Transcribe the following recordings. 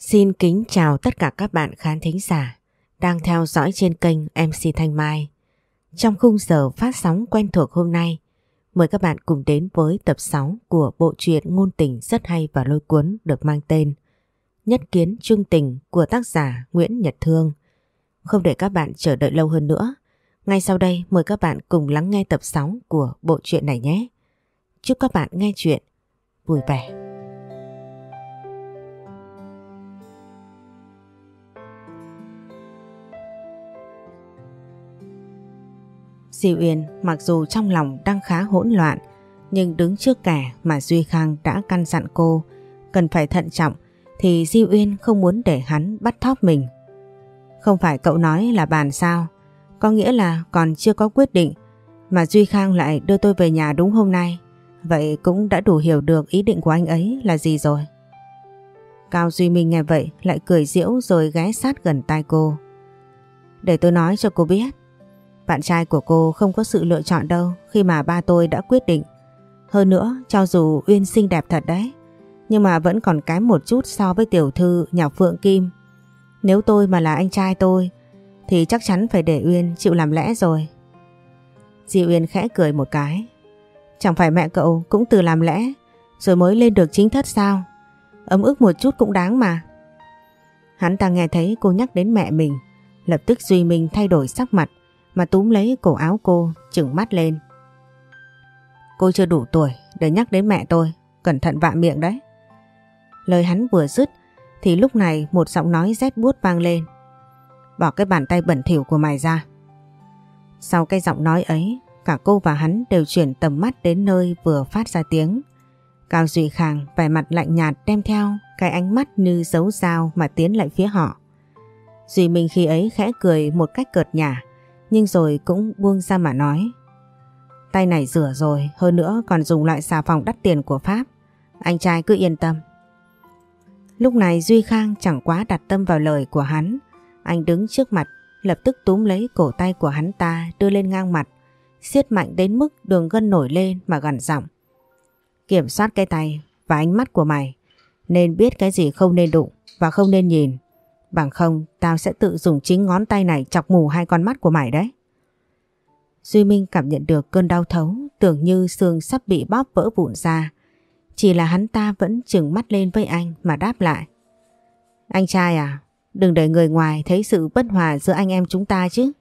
Xin kính chào tất cả các bạn khán thính giả đang theo dõi trên kênh MC Thanh Mai. Trong khung giờ phát sóng quen thuộc hôm nay, mời các bạn cùng đến với tập 6 của bộ truyện ngôn tình rất hay và lôi cuốn được mang tên Nhất kiến trung tình của tác giả Nguyễn Nhật Thương. Không để các bạn chờ đợi lâu hơn nữa, ngay sau đây mời các bạn cùng lắng nghe tập 6 của bộ truyện này nhé. Chúc các bạn nghe chuyện vui vẻ. Di Uyên mặc dù trong lòng đang khá hỗn loạn, nhưng đứng trước kẻ mà Duy Khang đã căn dặn cô, cần phải thận trọng thì Di Uyên không muốn để hắn bắt thóp mình. Không phải cậu nói là bàn sao, có nghĩa là còn chưa có quyết định mà Duy Khang lại đưa tôi về nhà đúng hôm nay vậy cũng đã đủ hiểu được ý định của anh ấy là gì rồi. Cao Duy Minh nghe vậy lại cười diễu rồi ghé sát gần tai cô. Để tôi nói cho cô biết bạn trai của cô không có sự lựa chọn đâu khi mà ba tôi đã quyết định. Hơn nữa, cho dù Uyên xinh đẹp thật đấy, nhưng mà vẫn còn kém một chút so với tiểu thư nhà Phượng Kim. Nếu tôi mà là anh trai tôi, thì chắc chắn phải để Uyên chịu làm lẽ rồi. Di Uyên khẽ cười một cái. Chẳng phải mẹ cậu cũng từ làm lẽ, rồi mới lên được chính thất sao? Ấm ức một chút cũng đáng mà. Hắn ta nghe thấy cô nhắc đến mẹ mình, lập tức Duy Minh thay đổi sắc mặt, mà túm lấy cổ áo cô, chừng mắt lên. Cô chưa đủ tuổi để nhắc đến mẹ tôi, cẩn thận vạ miệng đấy. Lời hắn vừa dứt thì lúc này một giọng nói rét buốt vang lên. Bỏ cái bàn tay bẩn thỉu của mày ra. Sau cái giọng nói ấy, cả cô và hắn đều chuyển tầm mắt đến nơi vừa phát ra tiếng. Cao Duy Khang vẻ mặt lạnh nhạt đem theo cái ánh mắt như dấu dao mà tiến lại phía họ. Duy Minh khi ấy khẽ cười một cách cợt nhả nhưng rồi cũng buông ra mà nói. Tay này rửa rồi, hơn nữa còn dùng loại xà phòng đắt tiền của Pháp. Anh trai cứ yên tâm. Lúc này Duy Khang chẳng quá đặt tâm vào lời của hắn. Anh đứng trước mặt, lập tức túm lấy cổ tay của hắn ta đưa lên ngang mặt, siết mạnh đến mức đường gân nổi lên mà gần giọng. Kiểm soát cái tay và ánh mắt của mày, nên biết cái gì không nên đụng và không nên nhìn. Bằng không tao sẽ tự dùng chính ngón tay này chọc mù hai con mắt của mày đấy. Duy Minh cảm nhận được cơn đau thấu tưởng như xương sắp bị bóp vỡ vụn ra. Chỉ là hắn ta vẫn chừng mắt lên với anh mà đáp lại. Anh trai à, đừng để người ngoài thấy sự bất hòa giữa anh em chúng ta chứ.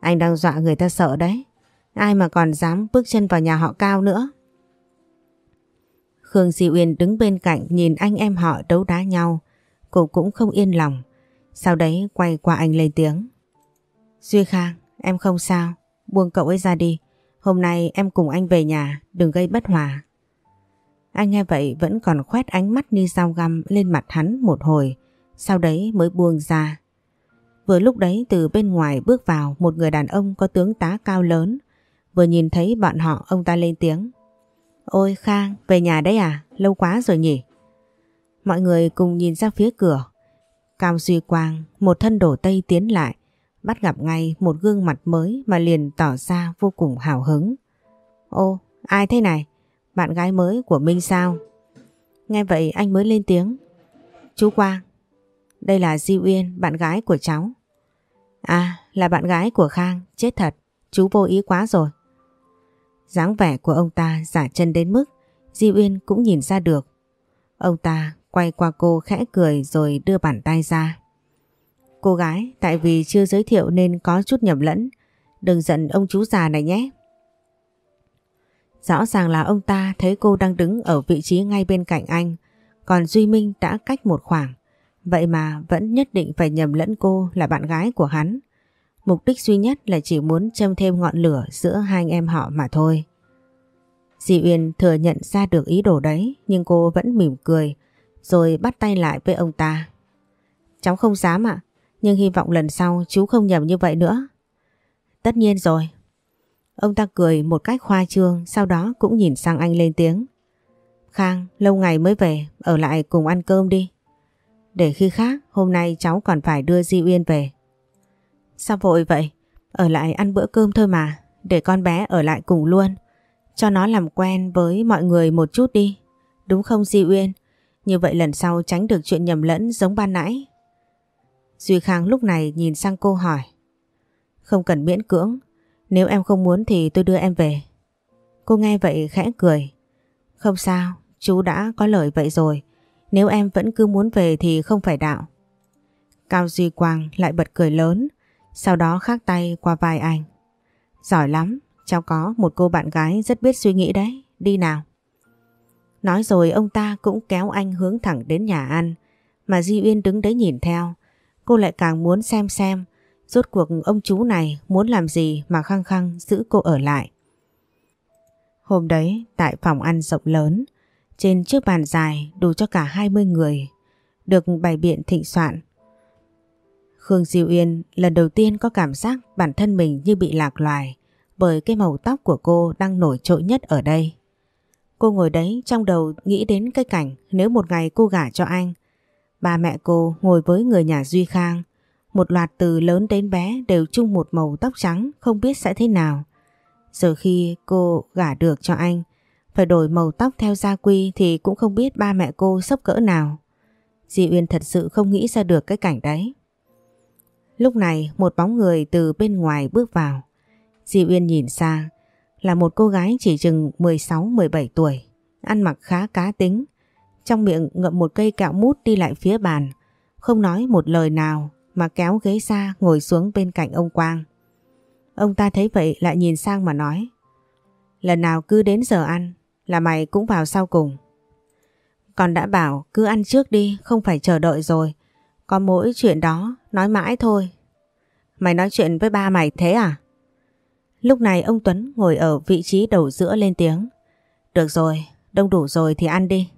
Anh đang dọa người ta sợ đấy. Ai mà còn dám bước chân vào nhà họ cao nữa. Khương Di Uyên đứng bên cạnh nhìn anh em họ đấu đá nhau. Cô cũng không yên lòng. Sau đấy quay qua anh lên tiếng. Duy Khang, em không sao, buông cậu ấy ra đi. Hôm nay em cùng anh về nhà, đừng gây bất hòa. Anh nghe vậy vẫn còn khoét ánh mắt như dao găm lên mặt hắn một hồi, sau đấy mới buông ra. Vừa lúc đấy từ bên ngoài bước vào một người đàn ông có tướng tá cao lớn, vừa nhìn thấy bọn họ ông ta lên tiếng. Ôi Khang, về nhà đấy à? Lâu quá rồi nhỉ? Mọi người cùng nhìn ra phía cửa, Cao Duy Quang, một thân đổ tây tiến lại, bắt gặp ngay một gương mặt mới mà liền tỏ ra vô cùng hào hứng. Ô, ai thế này? Bạn gái mới của Minh sao? Nghe vậy anh mới lên tiếng. Chú Quang, đây là Di Uyên, bạn gái của cháu. À, là bạn gái của Khang, chết thật, chú vô ý quá rồi. dáng vẻ của ông ta giả chân đến mức Di Uyên cũng nhìn ra được. Ông ta Quay qua cô khẽ cười rồi đưa bàn tay ra. Cô gái, tại vì chưa giới thiệu nên có chút nhầm lẫn. Đừng giận ông chú già này nhé. Rõ ràng là ông ta thấy cô đang đứng ở vị trí ngay bên cạnh anh. Còn Duy Minh đã cách một khoảng. Vậy mà vẫn nhất định phải nhầm lẫn cô là bạn gái của hắn. Mục đích duy nhất là chỉ muốn châm thêm ngọn lửa giữa hai anh em họ mà thôi. Di Uyên thừa nhận ra được ý đồ đấy nhưng cô vẫn mỉm cười rồi bắt tay lại với ông ta. Cháu không dám ạ, nhưng hy vọng lần sau chú không nhầm như vậy nữa. Tất nhiên rồi. Ông ta cười một cách khoa trương, sau đó cũng nhìn sang anh lên tiếng. Khang, lâu ngày mới về, ở lại cùng ăn cơm đi. Để khi khác, hôm nay cháu còn phải đưa Di Uyên về. Sao vội vậy? Ở lại ăn bữa cơm thôi mà, để con bé ở lại cùng luôn. Cho nó làm quen với mọi người một chút đi. Đúng không Di Uyên? Như vậy lần sau tránh được chuyện nhầm lẫn giống ban nãy. Duy Khang lúc này nhìn sang cô hỏi. Không cần miễn cưỡng, nếu em không muốn thì tôi đưa em về. Cô nghe vậy khẽ cười. Không sao, chú đã có lời vậy rồi. Nếu em vẫn cứ muốn về thì không phải đạo. Cao Duy Quang lại bật cười lớn, sau đó khắc tay qua vai anh. Giỏi lắm, cháu có một cô bạn gái rất biết suy nghĩ đấy, đi nào. Nói rồi ông ta cũng kéo anh hướng thẳng đến nhà ăn, mà Di Uyên đứng đấy nhìn theo. Cô lại càng muốn xem xem, rốt cuộc ông chú này muốn làm gì mà khăng khăng giữ cô ở lại. Hôm đấy, tại phòng ăn rộng lớn, trên chiếc bàn dài đủ cho cả 20 người, được bày biện thịnh soạn. Khương Di Uyên lần đầu tiên có cảm giác bản thân mình như bị lạc loài bởi cái màu tóc của cô đang nổi trội nhất ở đây. Cô ngồi đấy trong đầu nghĩ đến cái cảnh nếu một ngày cô gả cho anh. Ba mẹ cô ngồi với người nhà Duy Khang. Một loạt từ lớn đến bé đều chung một màu tóc trắng không biết sẽ thế nào. Giờ khi cô gả được cho anh, phải đổi màu tóc theo gia quy thì cũng không biết ba mẹ cô sốc cỡ nào. Di Uyên thật sự không nghĩ ra được cái cảnh đấy. Lúc này một bóng người từ bên ngoài bước vào. Di Uyên nhìn sang là một cô gái chỉ chừng 16-17 tuổi, ăn mặc khá cá tính. Trong miệng ngậm một cây kẹo mút đi lại phía bàn, không nói một lời nào mà kéo ghế xa ngồi xuống bên cạnh ông Quang. Ông ta thấy vậy lại nhìn sang mà nói Lần nào cứ đến giờ ăn là mày cũng vào sau cùng. Còn đã bảo cứ ăn trước đi không phải chờ đợi rồi. Có mỗi chuyện đó nói mãi thôi. Mày nói chuyện với ba mày thế à? Lúc này ông Tuấn ngồi ở vị trí đầu giữa lên tiếng. Được rồi, đông đủ rồi thì ăn đi.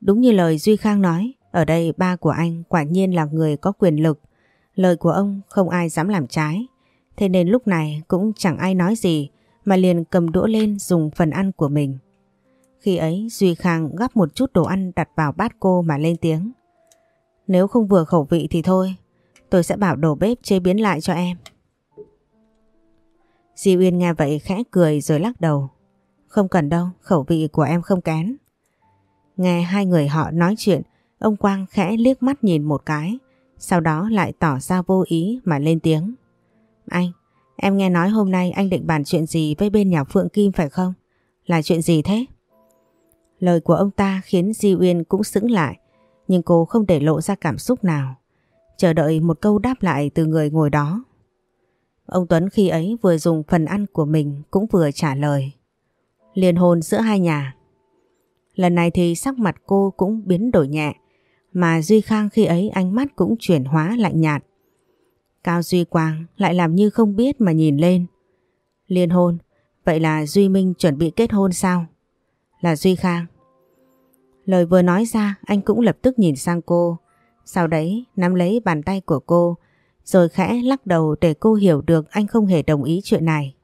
Đúng như lời Duy Khang nói, ở đây ba của anh quả nhiên là người có quyền lực. Lời của ông không ai dám làm trái. Thế nên lúc này cũng chẳng ai nói gì mà liền cầm đũa lên dùng phần ăn của mình. Khi ấy Duy Khang gắp một chút đồ ăn đặt vào bát cô mà lên tiếng. Nếu không vừa khẩu vị thì thôi, tôi sẽ bảo đồ bếp chế biến lại cho em. Di Uyên nghe vậy khẽ cười rồi lắc đầu. Không cần đâu, khẩu vị của em không kén. Nghe hai người họ nói chuyện, ông Quang khẽ liếc mắt nhìn một cái, sau đó lại tỏ ra vô ý mà lên tiếng. Anh, em nghe nói hôm nay anh định bàn chuyện gì với bên nhà Phượng Kim phải không? Là chuyện gì thế? Lời của ông ta khiến Di Uyên cũng sững lại, nhưng cô không để lộ ra cảm xúc nào. Chờ đợi một câu đáp lại từ người ngồi đó. Ông Tuấn khi ấy vừa dùng phần ăn của mình cũng vừa trả lời. Liên hôn giữa hai nhà. Lần này thì sắc mặt cô cũng biến đổi nhẹ, mà Duy Khang khi ấy ánh mắt cũng chuyển hóa lạnh nhạt. Cao Duy Quang lại làm như không biết mà nhìn lên. Liên hôn, vậy là Duy Minh chuẩn bị kết hôn sao? Là Duy Khang. Lời vừa nói ra anh cũng lập tức nhìn sang cô, sau đấy nắm lấy bàn tay của cô, rồi khẽ lắc đầu để cô hiểu được anh không hề đồng ý chuyện này.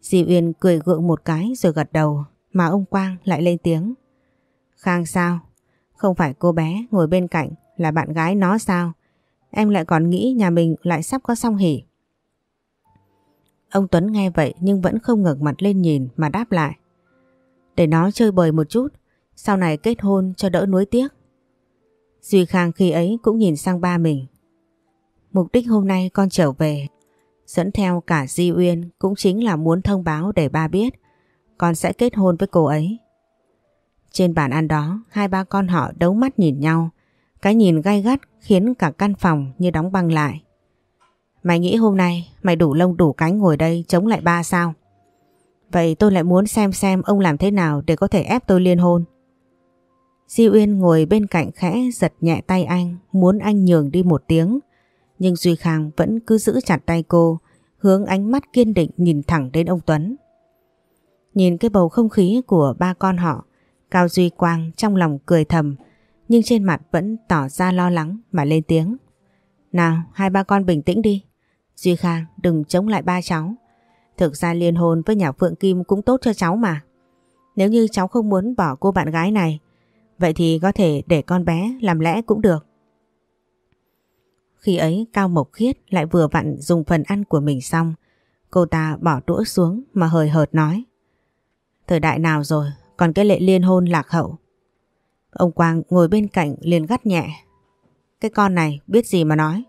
Di Uyên cười gượng một cái rồi gật đầu mà ông Quang lại lên tiếng. Khang sao? Không phải cô bé ngồi bên cạnh là bạn gái nó sao? Em lại còn nghĩ nhà mình lại sắp có song hỉ. Ông Tuấn nghe vậy nhưng vẫn không ngẩng mặt lên nhìn mà đáp lại. Để nó chơi bời một chút, sau này kết hôn cho đỡ nuối tiếc. Duy Khang khi ấy cũng nhìn sang ba mình Mục đích hôm nay con trở về dẫn theo cả Di Uyên cũng chính là muốn thông báo để ba biết con sẽ kết hôn với cô ấy. Trên bàn ăn đó, hai ba con họ đấu mắt nhìn nhau. Cái nhìn gai gắt khiến cả căn phòng như đóng băng lại. Mày nghĩ hôm nay mày đủ lông đủ cánh ngồi đây chống lại ba sao? Vậy tôi lại muốn xem xem ông làm thế nào để có thể ép tôi liên hôn. Di Uyên ngồi bên cạnh khẽ giật nhẹ tay anh, muốn anh nhường đi một tiếng. Nhưng Duy Khang vẫn cứ giữ chặt tay cô, hướng ánh mắt kiên định nhìn thẳng đến ông Tuấn. Nhìn cái bầu không khí của ba con họ, Cao Duy Quang trong lòng cười thầm, nhưng trên mặt vẫn tỏ ra lo lắng mà lên tiếng. Nào, hai ba con bình tĩnh đi. Duy Khang đừng chống lại ba cháu. Thực ra liên hôn với nhà Phượng Kim cũng tốt cho cháu mà. Nếu như cháu không muốn bỏ cô bạn gái này, vậy thì có thể để con bé làm lẽ cũng được. Khi ấy Cao Mộc Khiết lại vừa vặn dùng phần ăn của mình xong. Cô ta bỏ đũa xuống mà hời hợt nói. Thời đại nào rồi, còn cái lệ liên hôn lạc hậu. Ông Quang ngồi bên cạnh liền gắt nhẹ. Cái con này biết gì mà nói.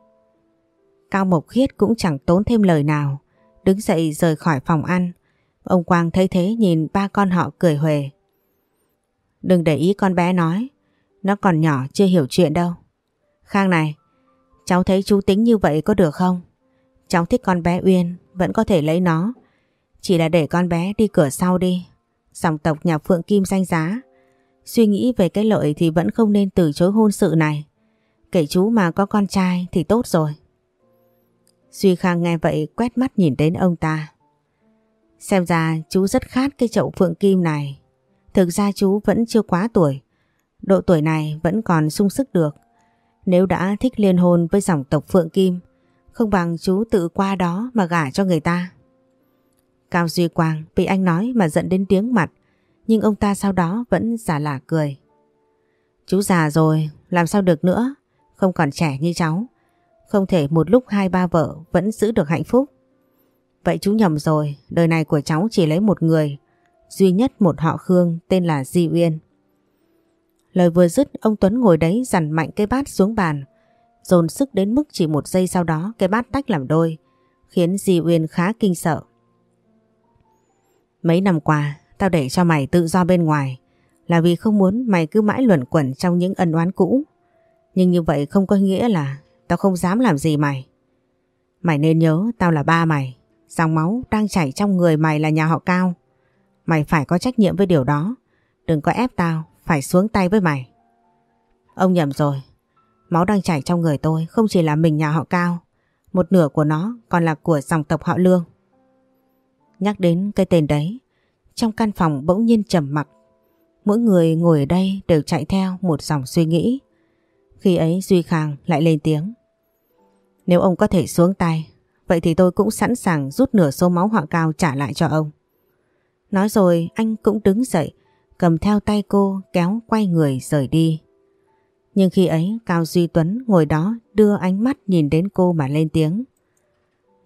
Cao Mộc Khiết cũng chẳng tốn thêm lời nào. Đứng dậy rời khỏi phòng ăn. Ông Quang thấy thế nhìn ba con họ cười huề. Đừng để ý con bé nói. Nó còn nhỏ chưa hiểu chuyện đâu. Khang này, cháu thấy chú tính như vậy có được không? Cháu thích con bé Uyên, vẫn có thể lấy nó. Chỉ là để con bé đi cửa sau đi. Dòng tộc nhà Phượng Kim danh giá. Suy nghĩ về cái lợi thì vẫn không nên từ chối hôn sự này. Kể chú mà có con trai thì tốt rồi. Duy Khang nghe vậy quét mắt nhìn đến ông ta. Xem ra chú rất khát cái chậu Phượng Kim này. Thực ra chú vẫn chưa quá tuổi. Độ tuổi này vẫn còn sung sức được. Nếu đã thích liên hôn với dòng tộc Phượng Kim, không bằng chú tự qua đó mà gả cho người ta. Cao Duy Quang bị anh nói mà giận đến tiếng mặt, nhưng ông ta sau đó vẫn giả lả cười. Chú già rồi, làm sao được nữa, không còn trẻ như cháu. Không thể một lúc hai ba vợ vẫn giữ được hạnh phúc. Vậy chú nhầm rồi, đời này của cháu chỉ lấy một người, duy nhất một họ Khương tên là Di Uyên. Lời vừa dứt ông Tuấn ngồi đấy dằn mạnh cái bát xuống bàn, dồn sức đến mức chỉ một giây sau đó cái bát tách làm đôi, khiến Di Uyên khá kinh sợ. Mấy năm qua, tao để cho mày tự do bên ngoài, là vì không muốn mày cứ mãi luẩn quẩn trong những ân oán cũ. Nhưng như vậy không có nghĩa là tao không dám làm gì mày. Mày nên nhớ tao là ba mày, dòng máu đang chảy trong người mày là nhà họ cao. Mày phải có trách nhiệm với điều đó, đừng có ép tao phải xuống tay với mày. Ông nhầm rồi, máu đang chảy trong người tôi không chỉ là mình nhà họ cao, một nửa của nó còn là của dòng tộc họ lương. Nhắc đến cái tên đấy, trong căn phòng bỗng nhiên trầm mặc. Mỗi người ngồi ở đây đều chạy theo một dòng suy nghĩ. Khi ấy Duy Khang lại lên tiếng. Nếu ông có thể xuống tay, vậy thì tôi cũng sẵn sàng rút nửa số máu họ cao trả lại cho ông. Nói rồi anh cũng đứng dậy, cầm theo tay cô kéo quay người rời đi. Nhưng khi ấy Cao Duy Tuấn ngồi đó đưa ánh mắt nhìn đến cô mà lên tiếng.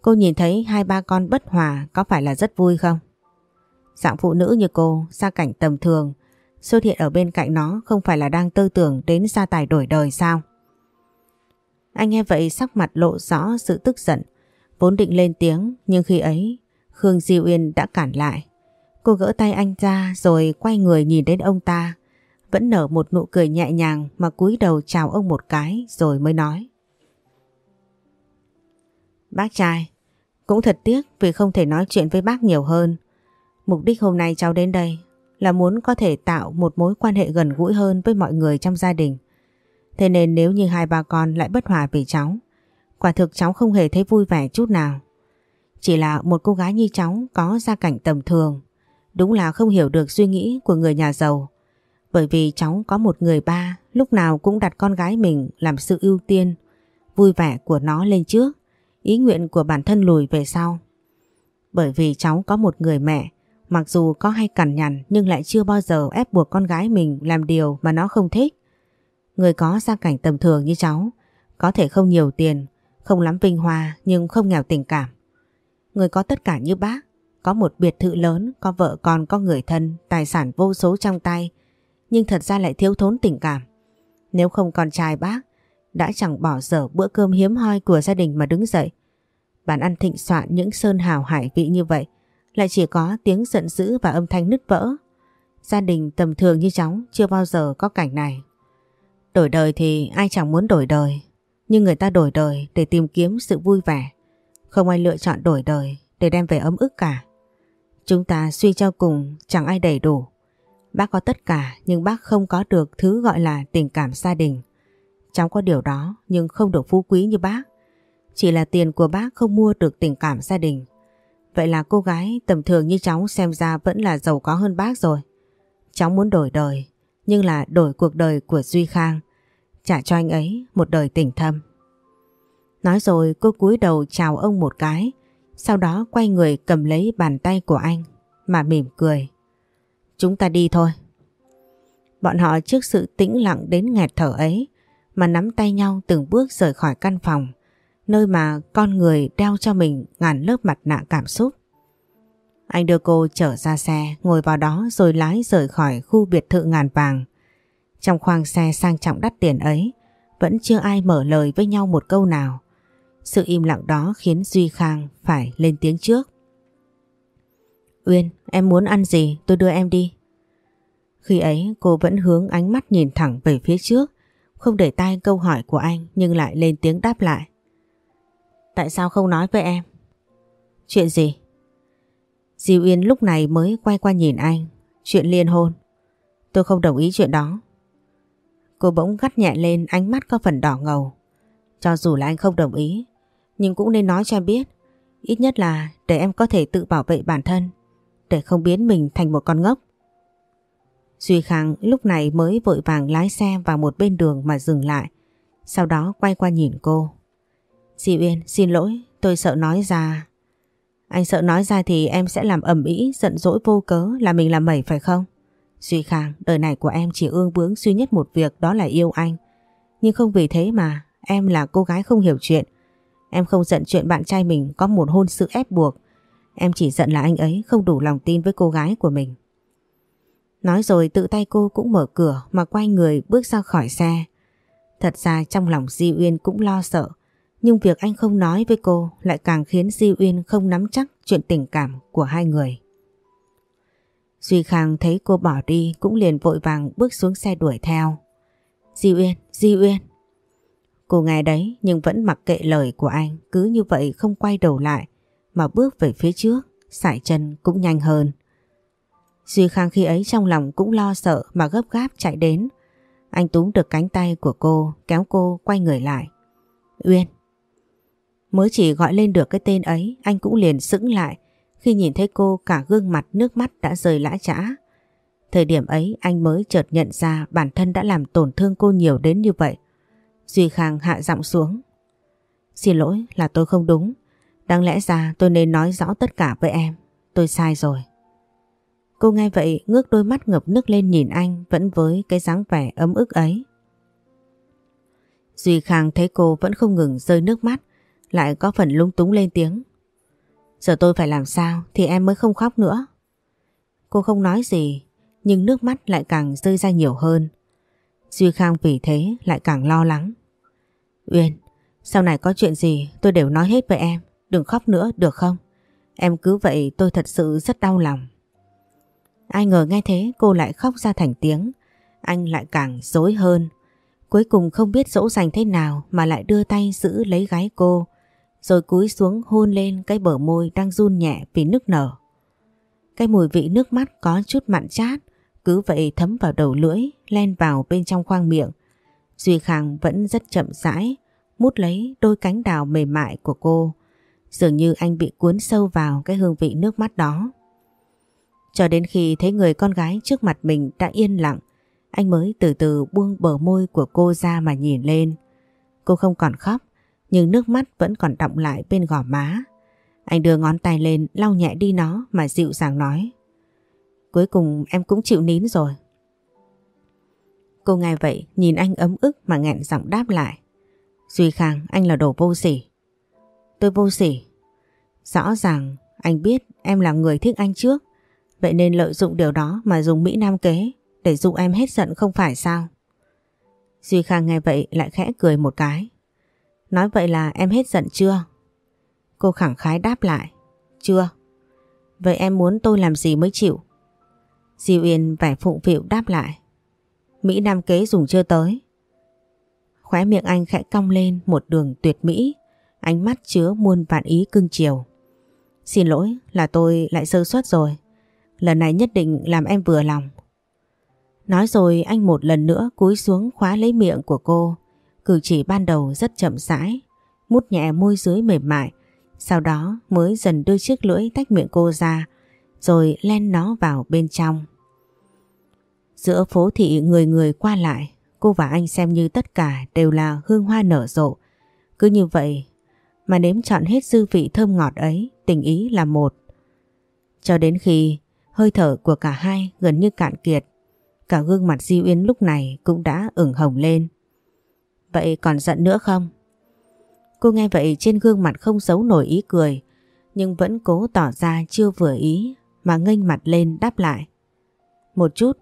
Cô nhìn thấy hai ba con bất hòa có phải là rất vui không? Dạng phụ nữ như cô, xa cảnh tầm thường, xuất hiện ở bên cạnh nó không phải là đang tư tưởng đến gia tài đổi đời sao? Anh nghe vậy sắc mặt lộ rõ sự tức giận, vốn định lên tiếng nhưng khi ấy Khương Di Uyên đã cản lại. Cô gỡ tay anh ra rồi quay người nhìn đến ông ta, vẫn nở một nụ cười nhẹ nhàng mà cúi đầu chào ông một cái rồi mới nói. Bác trai, cũng thật tiếc vì không thể nói chuyện với bác nhiều hơn. Mục đích hôm nay cháu đến đây là muốn có thể tạo một mối quan hệ gần gũi hơn với mọi người trong gia đình. Thế nên nếu như hai bà con lại bất hòa vì cháu, quả thực cháu không hề thấy vui vẻ chút nào. Chỉ là một cô gái như cháu có gia cảnh tầm thường, đúng là không hiểu được suy nghĩ của người nhà giàu. Bởi vì cháu có một người ba lúc nào cũng đặt con gái mình làm sự ưu tiên, vui vẻ của nó lên trước ý nguyện của bản thân lùi về sau. Bởi vì cháu có một người mẹ, mặc dù có hay cằn nhằn nhưng lại chưa bao giờ ép buộc con gái mình làm điều mà nó không thích. Người có gia cảnh tầm thường như cháu, có thể không nhiều tiền, không lắm vinh hoa nhưng không nghèo tình cảm. Người có tất cả như bác, có một biệt thự lớn, có vợ con, có người thân, tài sản vô số trong tay, nhưng thật ra lại thiếu thốn tình cảm. Nếu không con trai bác, đã chẳng bỏ dở bữa cơm hiếm hoi của gia đình mà đứng dậy. Bàn ăn thịnh soạn những sơn hào hải vị như vậy lại chỉ có tiếng giận dữ và âm thanh nứt vỡ. Gia đình tầm thường như cháu chưa bao giờ có cảnh này. Đổi đời thì ai chẳng muốn đổi đời, nhưng người ta đổi đời để tìm kiếm sự vui vẻ. Không ai lựa chọn đổi đời để đem về ấm ức cả. Chúng ta suy cho cùng chẳng ai đầy đủ. Bác có tất cả nhưng bác không có được thứ gọi là tình cảm gia đình. Cháu có điều đó nhưng không được phú quý như bác. Chỉ là tiền của bác không mua được tình cảm gia đình. Vậy là cô gái tầm thường như cháu xem ra vẫn là giàu có hơn bác rồi. Cháu muốn đổi đời, nhưng là đổi cuộc đời của Duy Khang. Trả cho anh ấy một đời tình thâm. Nói rồi cô cúi đầu chào ông một cái, sau đó quay người cầm lấy bàn tay của anh, mà mỉm cười. Chúng ta đi thôi. Bọn họ trước sự tĩnh lặng đến nghẹt thở ấy, mà nắm tay nhau từng bước rời khỏi căn phòng, nơi mà con người đeo cho mình ngàn lớp mặt nạ cảm xúc. Anh đưa cô trở ra xe, ngồi vào đó rồi lái rời khỏi khu biệt thự ngàn vàng. Trong khoang xe sang trọng đắt tiền ấy, vẫn chưa ai mở lời với nhau một câu nào. Sự im lặng đó khiến Duy Khang phải lên tiếng trước. Uyên, em muốn ăn gì tôi đưa em đi. Khi ấy cô vẫn hướng ánh mắt nhìn thẳng về phía trước, không để tai câu hỏi của anh nhưng lại lên tiếng đáp lại. Tại sao không nói với em? Chuyện gì? di Uyên lúc này mới quay qua nhìn anh. Chuyện liên hôn. Tôi không đồng ý chuyện đó. Cô bỗng gắt nhẹ lên ánh mắt có phần đỏ ngầu. Cho dù là anh không đồng ý, nhưng cũng nên nói cho em biết. Ít nhất là để em có thể tự bảo vệ bản thân, để không biến mình thành một con ngốc. Duy Khang lúc này mới vội vàng lái xe vào một bên đường mà dừng lại. Sau đó quay qua nhìn cô. Di Uyên, xin lỗi, tôi sợ nói ra. Anh sợ nói ra thì em sẽ làm ẩm ý, giận dỗi vô cớ là mình làm mẩy phải không? Duy Khang, đời này của em chỉ ương bướng duy nhất một việc đó là yêu anh. Nhưng không vì thế mà em là cô gái không hiểu chuyện. Em không giận chuyện bạn trai mình có một hôn sự ép buộc. Em chỉ giận là anh ấy không đủ lòng tin với cô gái của mình. Nói rồi tự tay cô cũng mở cửa mà quay người bước ra khỏi xe. Thật ra trong lòng Di Uyên cũng lo sợ. Nhưng việc anh không nói với cô lại càng khiến Di Uyên không nắm chắc chuyện tình cảm của hai người. Duy Khang thấy cô bỏ đi cũng liền vội vàng bước xuống xe đuổi theo. Di Uyên, Di Uyên. Cô nghe đấy nhưng vẫn mặc kệ lời của anh cứ như vậy không quay đầu lại mà bước về phía trước, sải chân cũng nhanh hơn. Duy Khang khi ấy trong lòng cũng lo sợ mà gấp gáp chạy đến. Anh túm được cánh tay của cô kéo cô quay người lại. Uyên. Mới chỉ gọi lên được cái tên ấy anh cũng liền sững lại khi nhìn thấy cô cả gương mặt nước mắt đã rơi lã chã. Thời điểm ấy anh mới chợt nhận ra bản thân đã làm tổn thương cô nhiều đến như vậy. Duy Khang hạ giọng xuống. Xin lỗi là tôi không đúng. Đáng lẽ ra tôi nên nói rõ tất cả với em. Tôi sai rồi. Cô nghe vậy ngước đôi mắt ngập nước lên nhìn anh vẫn với cái dáng vẻ ấm ức ấy. Duy Khang thấy cô vẫn không ngừng rơi nước mắt, lại có phần lung túng lên tiếng. Giờ tôi phải làm sao thì em mới không khóc nữa. Cô không nói gì, nhưng nước mắt lại càng rơi ra nhiều hơn. Duy Khang vì thế lại càng lo lắng. Uyên, sau này có chuyện gì tôi đều nói hết với em, đừng khóc nữa được không? Em cứ vậy tôi thật sự rất đau lòng. Ai ngờ nghe thế cô lại khóc ra thành tiếng, anh lại càng dối hơn. Cuối cùng không biết dỗ dành thế nào mà lại đưa tay giữ lấy gái cô, rồi cúi xuống hôn lên cái bờ môi đang run nhẹ vì nức nở. Cái mùi vị nước mắt có chút mặn chát, cứ vậy thấm vào đầu lưỡi, len vào bên trong khoang miệng. Duy Khang vẫn rất chậm rãi, mút lấy đôi cánh đào mềm mại của cô. Dường như anh bị cuốn sâu vào cái hương vị nước mắt đó. Cho đến khi thấy người con gái trước mặt mình đã yên lặng, anh mới từ từ buông bờ môi của cô ra mà nhìn lên. Cô không còn khóc, nhưng nước mắt vẫn còn đọng lại bên gò má. Anh đưa ngón tay lên lau nhẹ đi nó mà dịu dàng nói. Cuối cùng em cũng chịu nín rồi. Cô nghe vậy, nhìn anh ấm ức mà nghẹn giọng đáp lại. Duy Khang, anh là đồ vô sỉ. Tôi vô sỉ. Rõ ràng, anh biết em là người thích anh trước. Vậy nên lợi dụng điều đó mà dùng Mỹ Nam kế, để dụ em hết giận không phải sao? Duy Khang nghe vậy lại khẽ cười một cái. Nói vậy là em hết giận chưa? Cô khẳng khái đáp lại. Chưa. Vậy em muốn tôi làm gì mới chịu? Diêu Yên vẻ phụng phịu đáp lại. Mỹ Nam kế dùng chưa tới. Khóe miệng anh khẽ cong lên một đường tuyệt mỹ, ánh mắt chứa muôn vạn ý cưng chiều. Xin lỗi là tôi lại sơ suất rồi. Lần này nhất định làm em vừa lòng. Nói rồi anh một lần nữa cúi xuống khóa lấy miệng của cô. Cử chỉ ban đầu rất chậm rãi, mút nhẹ môi dưới mềm mại. Sau đó mới dần đưa chiếc lưỡi tách miệng cô ra, rồi len nó vào bên trong. Giữa phố thị người người qua lại, cô và anh xem như tất cả đều là hương hoa nở rộ. Cứ như vậy mà nếm chọn hết dư vị thơm ngọt ấy, tình ý là một. Cho đến khi hơi thở của cả hai gần như cạn kiệt, cả gương mặt Di Uyên lúc này cũng đã ửng hồng lên. Vậy còn giận nữa không? Cô nghe vậy trên gương mặt không giấu nổi ý cười, nhưng vẫn cố tỏ ra chưa vừa ý mà nghênh mặt lên đáp lại. Một chút,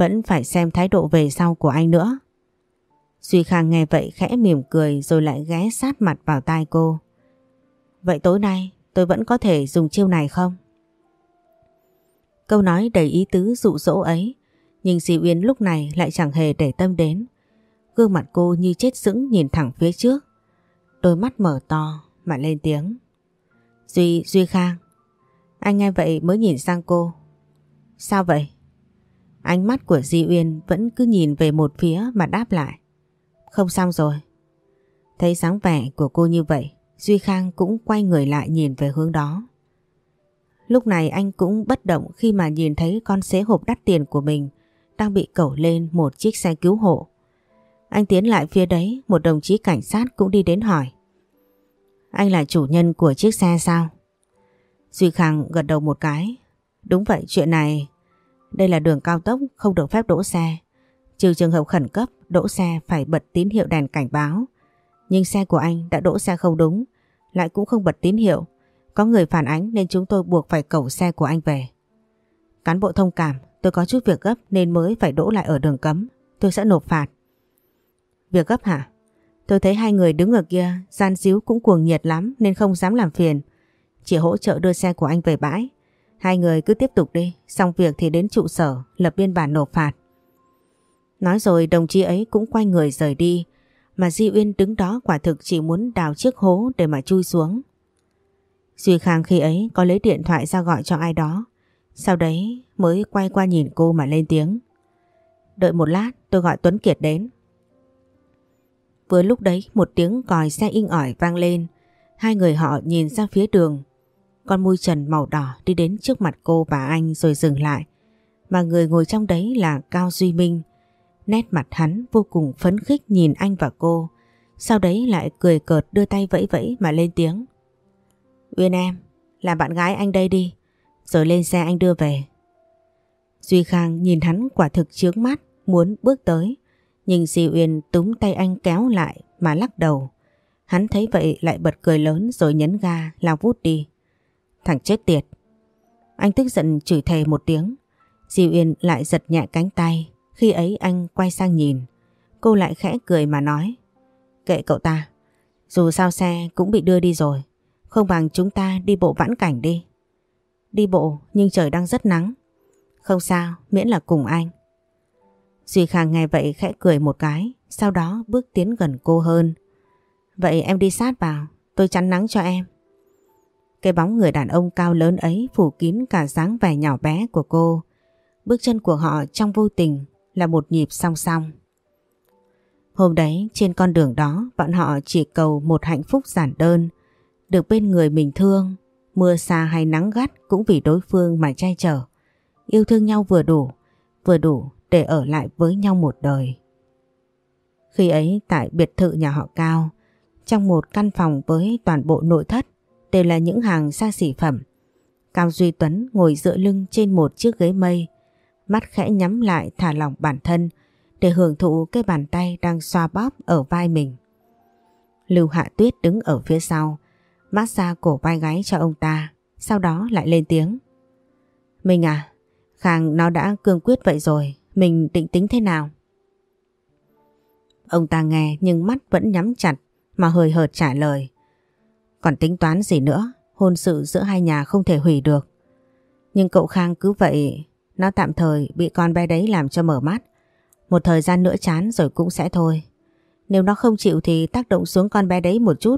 vẫn phải xem thái độ về sau của anh nữa. Duy Khang nghe vậy khẽ mỉm cười rồi lại ghé sát mặt vào tai cô. Vậy tối nay tôi vẫn có thể dùng chiêu này không? Câu nói đầy ý tứ dụ dỗ ấy, nhưng Di Uyên lúc này lại chẳng hề để tâm đến. Gương mặt cô như chết sững nhìn thẳng phía trước. Đôi mắt mở to mà lên tiếng. Duy, Duy Khang. Anh nghe vậy mới nhìn sang cô. Sao vậy? Ánh mắt của Di Uyên vẫn cứ nhìn về một phía mà đáp lại. Không xong rồi. Thấy sáng vẻ của cô như vậy, Duy Khang cũng quay người lại nhìn về hướng đó. Lúc này anh cũng bất động khi mà nhìn thấy con xế hộp đắt tiền của mình đang bị cẩu lên một chiếc xe cứu hộ. Anh tiến lại phía đấy, một đồng chí cảnh sát cũng đi đến hỏi. Anh là chủ nhân của chiếc xe sao? Duy Khang gật đầu một cái. Đúng vậy, chuyện này... Đây là đường cao tốc, không được phép đỗ xe. Trừ trường hợp khẩn cấp, đỗ xe phải bật tín hiệu đèn cảnh báo. Nhưng xe của anh đã đỗ xe không đúng, lại cũng không bật tín hiệu. Có người phản ánh nên chúng tôi buộc phải cẩu xe của anh về. Cán bộ thông cảm, tôi có chút việc gấp nên mới phải đỗ lại ở đường cấm. Tôi sẽ nộp phạt. Việc gấp hả? Tôi thấy hai người đứng ở kia, gian díu cũng cuồng nhiệt lắm nên không dám làm phiền. Chỉ hỗ trợ đưa xe của anh về bãi. Hai người cứ tiếp tục đi, xong việc thì đến trụ sở, lập biên bản nộp phạt. Nói rồi đồng chí ấy cũng quay người rời đi, mà Di Uyên đứng đó quả thực chỉ muốn đào chiếc hố để mà chui xuống. Duy Khang khi ấy có lấy điện thoại ra gọi cho ai đó, sau đấy mới quay qua nhìn cô mà lên tiếng. Đợi một lát tôi gọi Tuấn Kiệt đến. Vừa lúc đấy một tiếng còi xe in ỏi vang lên, hai người họ nhìn ra phía đường. Con mui trần màu đỏ đi đến trước mặt cô và anh rồi dừng lại. Mà người ngồi trong đấy là Cao Duy Minh. Nét mặt hắn vô cùng phấn khích nhìn anh và cô. Sau đấy lại cười cợt đưa tay vẫy vẫy mà lên tiếng. Uyên em, làm bạn gái anh đây đi. Rồi lên xe anh đưa về. Duy Khang nhìn hắn quả thực chướng mắt, muốn bước tới. Nhưng Di Uyên túm tay anh kéo lại mà lắc đầu. Hắn thấy vậy lại bật cười lớn rồi nhấn ga lao vút đi. Thằng chết tiệt. Anh tức giận chửi thề một tiếng. Di Uyên lại giật nhẹ cánh tay. Khi ấy anh quay sang nhìn. Cô lại khẽ cười mà nói. Kệ cậu ta. Dù sao xe cũng bị đưa đi rồi. Không bằng chúng ta đi bộ vãn cảnh đi. Đi bộ nhưng trời đang rất nắng. Không sao, miễn là cùng anh. Duy Khang nghe vậy khẽ cười một cái, sau đó bước tiến gần cô hơn. Vậy em đi sát vào, tôi chắn nắng cho em. Cái bóng người đàn ông cao lớn ấy phủ kín cả dáng vẻ nhỏ bé của cô. Bước chân của họ trong vô tình là một nhịp song song. Hôm đấy trên con đường đó bọn họ chỉ cầu một hạnh phúc giản đơn, được bên người mình thương, mưa xa hay nắng gắt cũng vì đối phương mà che chở. Yêu thương nhau vừa đủ, vừa đủ để ở lại với nhau một đời. Khi ấy tại biệt thự nhà họ Cao, trong một căn phòng với toàn bộ nội thất đều là những hàng xa xỉ phẩm. Cao Duy Tuấn ngồi dựa lưng trên một chiếc ghế mây, mắt khẽ nhắm lại thả lỏng bản thân để hưởng thụ cái bàn tay đang xoa bóp ở vai mình. Lưu Hạ Tuyết đứng ở phía sau, massage cổ vai gáy cho ông ta, sau đó lại lên tiếng. Mình à, Khang nó đã cương quyết vậy rồi, mình định tính thế nào? Ông ta nghe nhưng mắt vẫn nhắm chặt mà hơi hợt trả lời. Còn tính toán gì nữa, hôn sự giữa hai nhà không thể hủy được. Nhưng cậu Khang cứ vậy, nó tạm thời bị con bé đấy làm cho mở mắt. Một thời gian nữa chán rồi cũng sẽ thôi. Nếu nó không chịu thì tác động xuống con bé đấy một chút.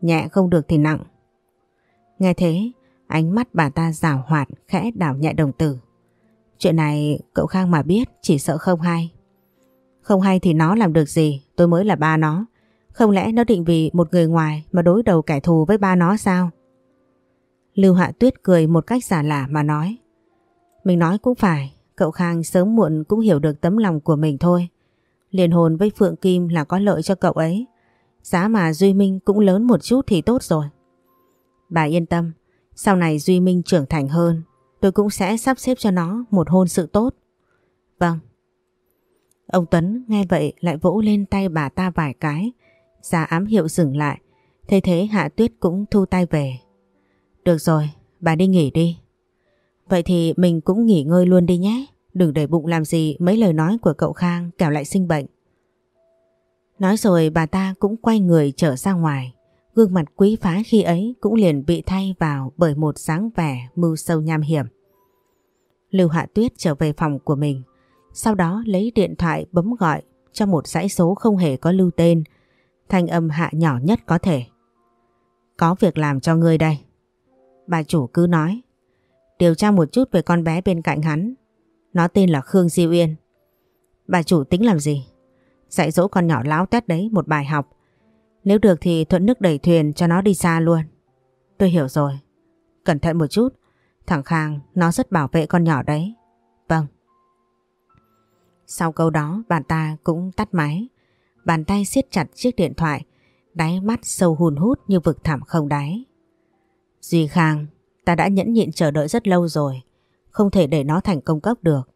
Nhẹ không được thì nặng. Nghe thế, ánh mắt bà ta rào hoạt khẽ đảo nhẹ đồng tử. Chuyện này cậu Khang mà biết chỉ sợ không hay. Không hay thì nó làm được gì, tôi mới là ba nó. Không lẽ nó định vì một người ngoài mà đối đầu kẻ thù với ba nó sao? Lưu Hạ Tuyết cười một cách giả lả mà nói. Mình nói cũng phải, cậu Khang sớm muộn cũng hiểu được tấm lòng của mình thôi. Liên hồn với Phượng Kim là có lợi cho cậu ấy. Giá mà Duy Minh cũng lớn một chút thì tốt rồi. Bà yên tâm, sau này Duy Minh trưởng thành hơn, tôi cũng sẽ sắp xếp cho nó một hôn sự tốt. Vâng. Ông Tuấn nghe vậy lại vỗ lên tay bà ta vài cái, ra ám hiệu dừng lại. Thế thế Hạ Tuyết cũng thu tay về. Được rồi, bà đi nghỉ đi. Vậy thì mình cũng nghỉ ngơi luôn đi nhé. Đừng để bụng làm gì mấy lời nói của cậu Khang kẻo lại sinh bệnh. Nói rồi bà ta cũng quay người trở ra ngoài. Gương mặt quý phái khi ấy cũng liền bị thay vào bởi một dáng vẻ mưu sâu nham hiểm. Lưu Hạ Tuyết trở về phòng của mình. Sau đó lấy điện thoại bấm gọi cho một dãy số không hề có lưu tên. Thanh âm hạ nhỏ nhất có thể. Có việc làm cho ngươi đây. Bà chủ cứ nói. Điều tra một chút về con bé bên cạnh hắn. Nó tên là Khương Di Uyên. Bà chủ tính làm gì? Dạy dỗ con nhỏ láo tét đấy một bài học. Nếu được thì thuận nước đẩy thuyền cho nó đi xa luôn. Tôi hiểu rồi. Cẩn thận một chút. Thằng Khang, nó rất bảo vệ con nhỏ đấy. Vâng. Sau câu đó, bà ta cũng tắt máy. Bàn tay siết chặt chiếc điện thoại. Đáy mắt sâu hùn hút như vực thẳm không đáy. Duy Khang, ta đã nhẫn nhịn chờ đợi rất lâu rồi. Không thể để nó thành công cấp được.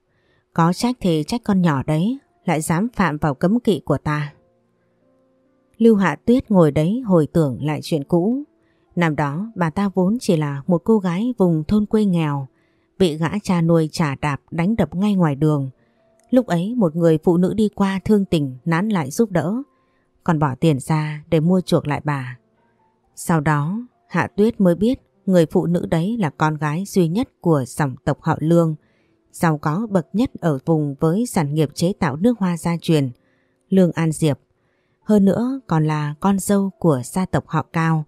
Có trách thì trách con nhỏ đấy lại dám phạm vào cấm kỵ của ta. Lưu Hạ Tuyết ngồi đấy hồi tưởng lại chuyện cũ. Năm đó bà ta vốn chỉ là một cô gái vùng thôn quê nghèo, bị gã cha nuôi trả đạp đánh đập ngay ngoài đường. Lúc ấy một người phụ nữ đi qua thương tình nán lại giúp đỡ, còn bỏ tiền ra để mua chuộc lại bà. Sau đó Hạ Tuyết mới biết người phụ nữ đấy là con gái duy nhất của dòng tộc họ Lương, giàu có bậc nhất ở vùng với sản nghiệp chế tạo nước hoa gia truyền, Lương An Diệp. Hơn nữa còn là con dâu của gia tộc họ Cao,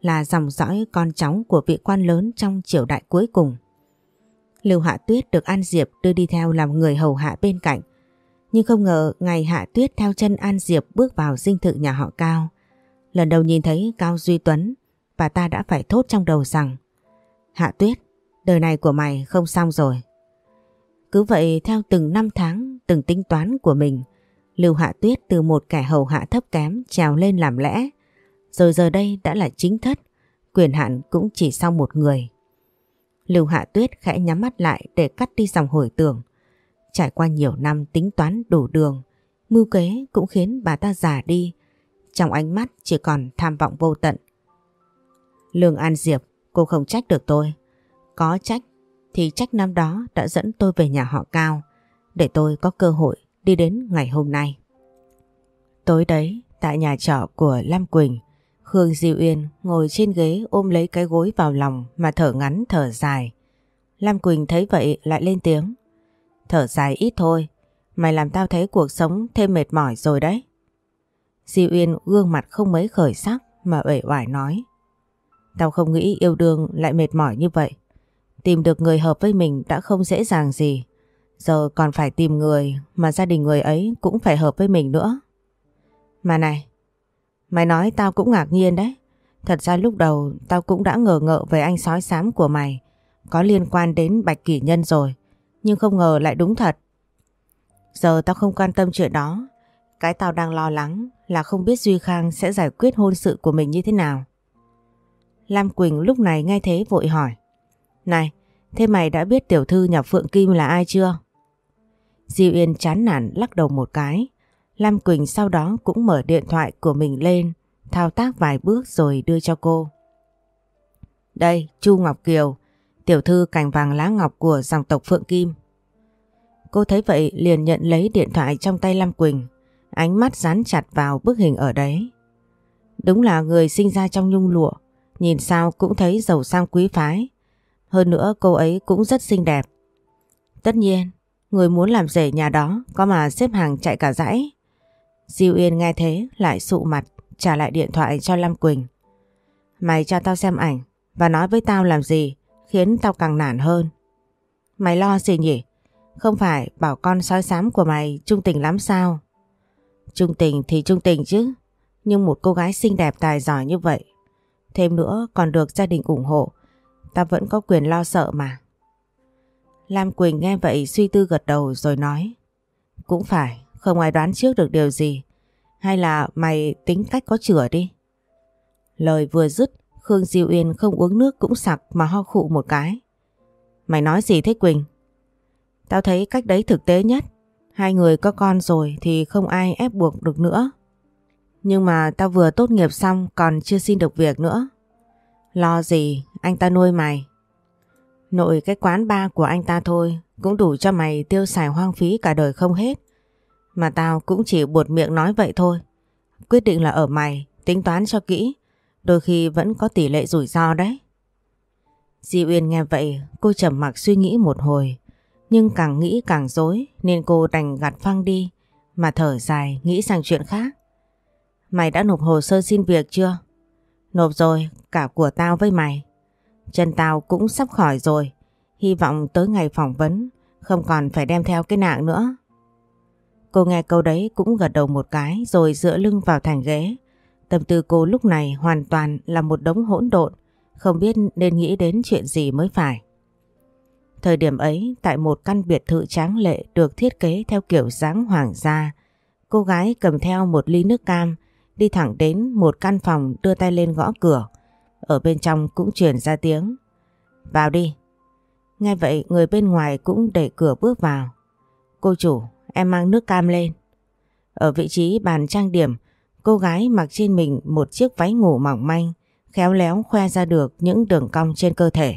là dòng dõi con cháu của vị quan lớn trong triều đại cuối cùng. Lưu Hạ Tuyết được An Diệp đưa đi theo làm người hầu hạ bên cạnh. Nhưng không ngờ ngày Hạ Tuyết theo chân An Diệp bước vào dinh thự nhà họ Cao. Lần đầu nhìn thấy Cao Duy Tuấn, bà ta đã phải thốt trong đầu rằng Hạ Tuyết, đời này của mày không xong rồi. Cứ vậy theo từng năm tháng, từng tính toán của mình, Lưu Hạ Tuyết từ một kẻ hầu hạ thấp kém trèo lên làm lẽ, rồi giờ đây đã là chính thất, quyền hạn cũng chỉ sau một người. Lưu Hạ Tuyết khẽ nhắm mắt lại để cắt đi dòng hồi tưởng. Trải qua nhiều năm tính toán đủ đường, mưu kế cũng khiến bà ta già đi, trong ánh mắt chỉ còn tham vọng vô tận. Lương An Diệp, cô không trách được tôi. Có trách thì trách năm đó đã dẫn tôi về nhà họ Cao để tôi có cơ hội đi đến ngày hôm nay. Tối đấy, tại nhà trọ của Lam Quỳnh, Khương Diệu Uyên ngồi trên ghế ôm lấy cái gối vào lòng mà thở ngắn thở dài. Lam Quỳnh thấy vậy lại lên tiếng. Thở dài ít thôi, mày làm tao thấy cuộc sống thêm mệt mỏi rồi đấy. Diệu Uyên gương mặt không mấy khởi sắc mà uể oải nói. Tao không nghĩ yêu đương lại mệt mỏi như vậy. Tìm được người hợp với mình đã không dễ dàng gì. Giờ còn phải tìm người mà gia đình người ấy cũng phải hợp với mình nữa. Mà này, mày nói tao cũng ngạc nhiên đấy. Thật ra lúc đầu tao cũng đã ngờ ngợ về anh sói xám của mày có liên quan đến Bạch Kỷ Nhân rồi. Nhưng không ngờ lại đúng thật. Giờ tao không quan tâm chuyện đó. Cái tao đang lo lắng là không biết Duy Khang sẽ giải quyết hôn sự của mình như thế nào. Lam Quỳnh lúc này nghe thế vội hỏi. Này, thế mày đã biết tiểu thư nhà Phượng Kim là ai chưa? Diêu Yên chán nản lắc đầu một cái. Lam Quỳnh sau đó cũng mở điện thoại của mình lên, thao tác vài bước rồi đưa cho cô. Đây, Chu Ngọc Kiều, tiểu thư cành vàng lá ngọc của dòng tộc Phượng Kim. Cô thấy vậy liền nhận lấy điện thoại trong tay Lam Quỳnh, ánh mắt dán chặt vào bức hình ở đấy. Đúng là người sinh ra trong nhung lụa, nhìn sao cũng thấy giàu sang quý phái. Hơn nữa cô ấy cũng rất xinh đẹp. Tất nhiên, người muốn làm rể nhà đó có mà xếp hàng chạy cả dãy. Diêu Yên nghe thế, lại sụ mặt, trả lại điện thoại cho Lam Quỳnh. Mày cho tao xem ảnh, và nói với tao làm gì, khiến tao càng nản hơn. Mày lo gì nhỉ? Không phải bảo con sói xám của mày trung tình lắm sao? Trung tình thì trung tình chứ. Nhưng một cô gái xinh đẹp tài giỏi như vậy, Thêm nữa còn được gia đình ủng hộ, Ta vẫn có quyền lo sợ mà Lam Quỳnh nghe vậy suy tư gật đầu rồi nói, Cũng phải không ai đoán trước được điều gì Hay là mày tính cách có chửa đi Lời vừa dứt Khương Di Uyên không uống nước cũng sặc Mà ho khụ một cái Mày nói gì thế Quỳnh Tao thấy cách đấy thực tế nhất Hai người có con rồi thì không ai ép buộc được nữa nhưng mà tao vừa tốt nghiệp xong còn chưa xin được việc nữa. Lo gì, anh ta nuôi mày. Nội cái quán ba của anh ta thôi cũng đủ cho mày tiêu xài hoang phí cả đời không hết. Mà tao cũng chỉ buột miệng nói vậy thôi. Quyết định là ở mày, tính toán cho kỹ. Đôi khi vẫn có tỷ lệ rủi ro đấy. Di Uyên nghe vậy, cô trầm mặc suy nghĩ một hồi. Nhưng càng nghĩ càng dối nên cô đành gạt phăng đi mà thở dài nghĩ sang chuyện khác. Mày đã nộp hồ sơ xin việc chưa? Nộp rồi, cả của tao với mày. Chân tao cũng sắp khỏi rồi. Hy vọng tới ngày phỏng vấn không còn phải đem theo cái nạng nữa. Cô nghe câu đấy cũng gật đầu một cái rồi dựa lưng vào thành ghế. Tâm tư cô lúc này hoàn toàn là một đống hỗn độn, không biết nên nghĩ đến chuyện gì mới phải. Thời điểm ấy, tại một căn biệt thự tráng lệ được thiết kế theo kiểu dáng hoàng gia, cô gái cầm theo một ly nước cam, đi thẳng đến một căn phòng đưa tay lên gõ cửa. Ở bên trong cũng truyền ra tiếng. Vào đi. Nghe vậy người bên ngoài cũng đẩy cửa bước vào. Cô chủ, em mang nước cam lên. Ở vị trí bàn trang điểm, cô gái mặc trên mình một chiếc váy ngủ mỏng manh, khéo léo khoe ra được những đường cong trên cơ thể.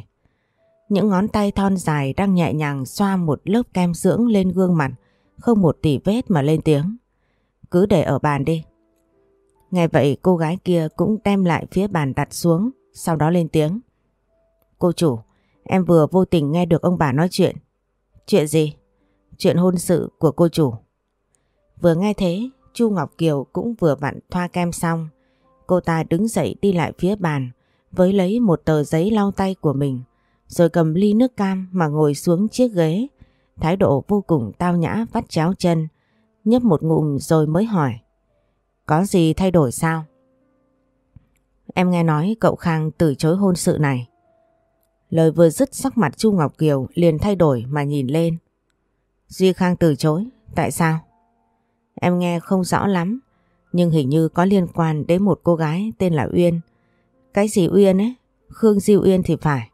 Những ngón tay thon dài đang nhẹ nhàng xoa một lớp kem dưỡng lên gương mặt, không một tỉ vết mà lên tiếng. Cứ để ở bàn đi. Nghe vậy cô gái kia cũng đem lại phía bàn đặt xuống, sau đó lên tiếng. Cô chủ, em vừa vô tình nghe được ông bà nói chuyện. Chuyện gì? Chuyện hôn sự của cô chủ. Vừa nghe thế, Chu Ngọc Kiều cũng vừa vặn thoa kem xong. Cô ta đứng dậy đi lại phía bàn, với lấy một tờ giấy lau tay của mình, rồi cầm ly nước cam mà ngồi xuống chiếc ghế. Thái độ vô cùng tao nhã vắt chéo chân, nhấp một ngụm rồi mới hỏi. Có gì thay đổi sao? Em nghe nói cậu Khang từ chối hôn sự này. Lời vừa dứt sắc mặt Chu Ngọc Kiều liền thay đổi mà nhìn lên. Duy Khang từ chối, tại sao? Em nghe không rõ lắm, nhưng hình như có liên quan đến một cô gái tên là Uyên. Cái gì Uyên ấy? Khương Di Uyên thì phải.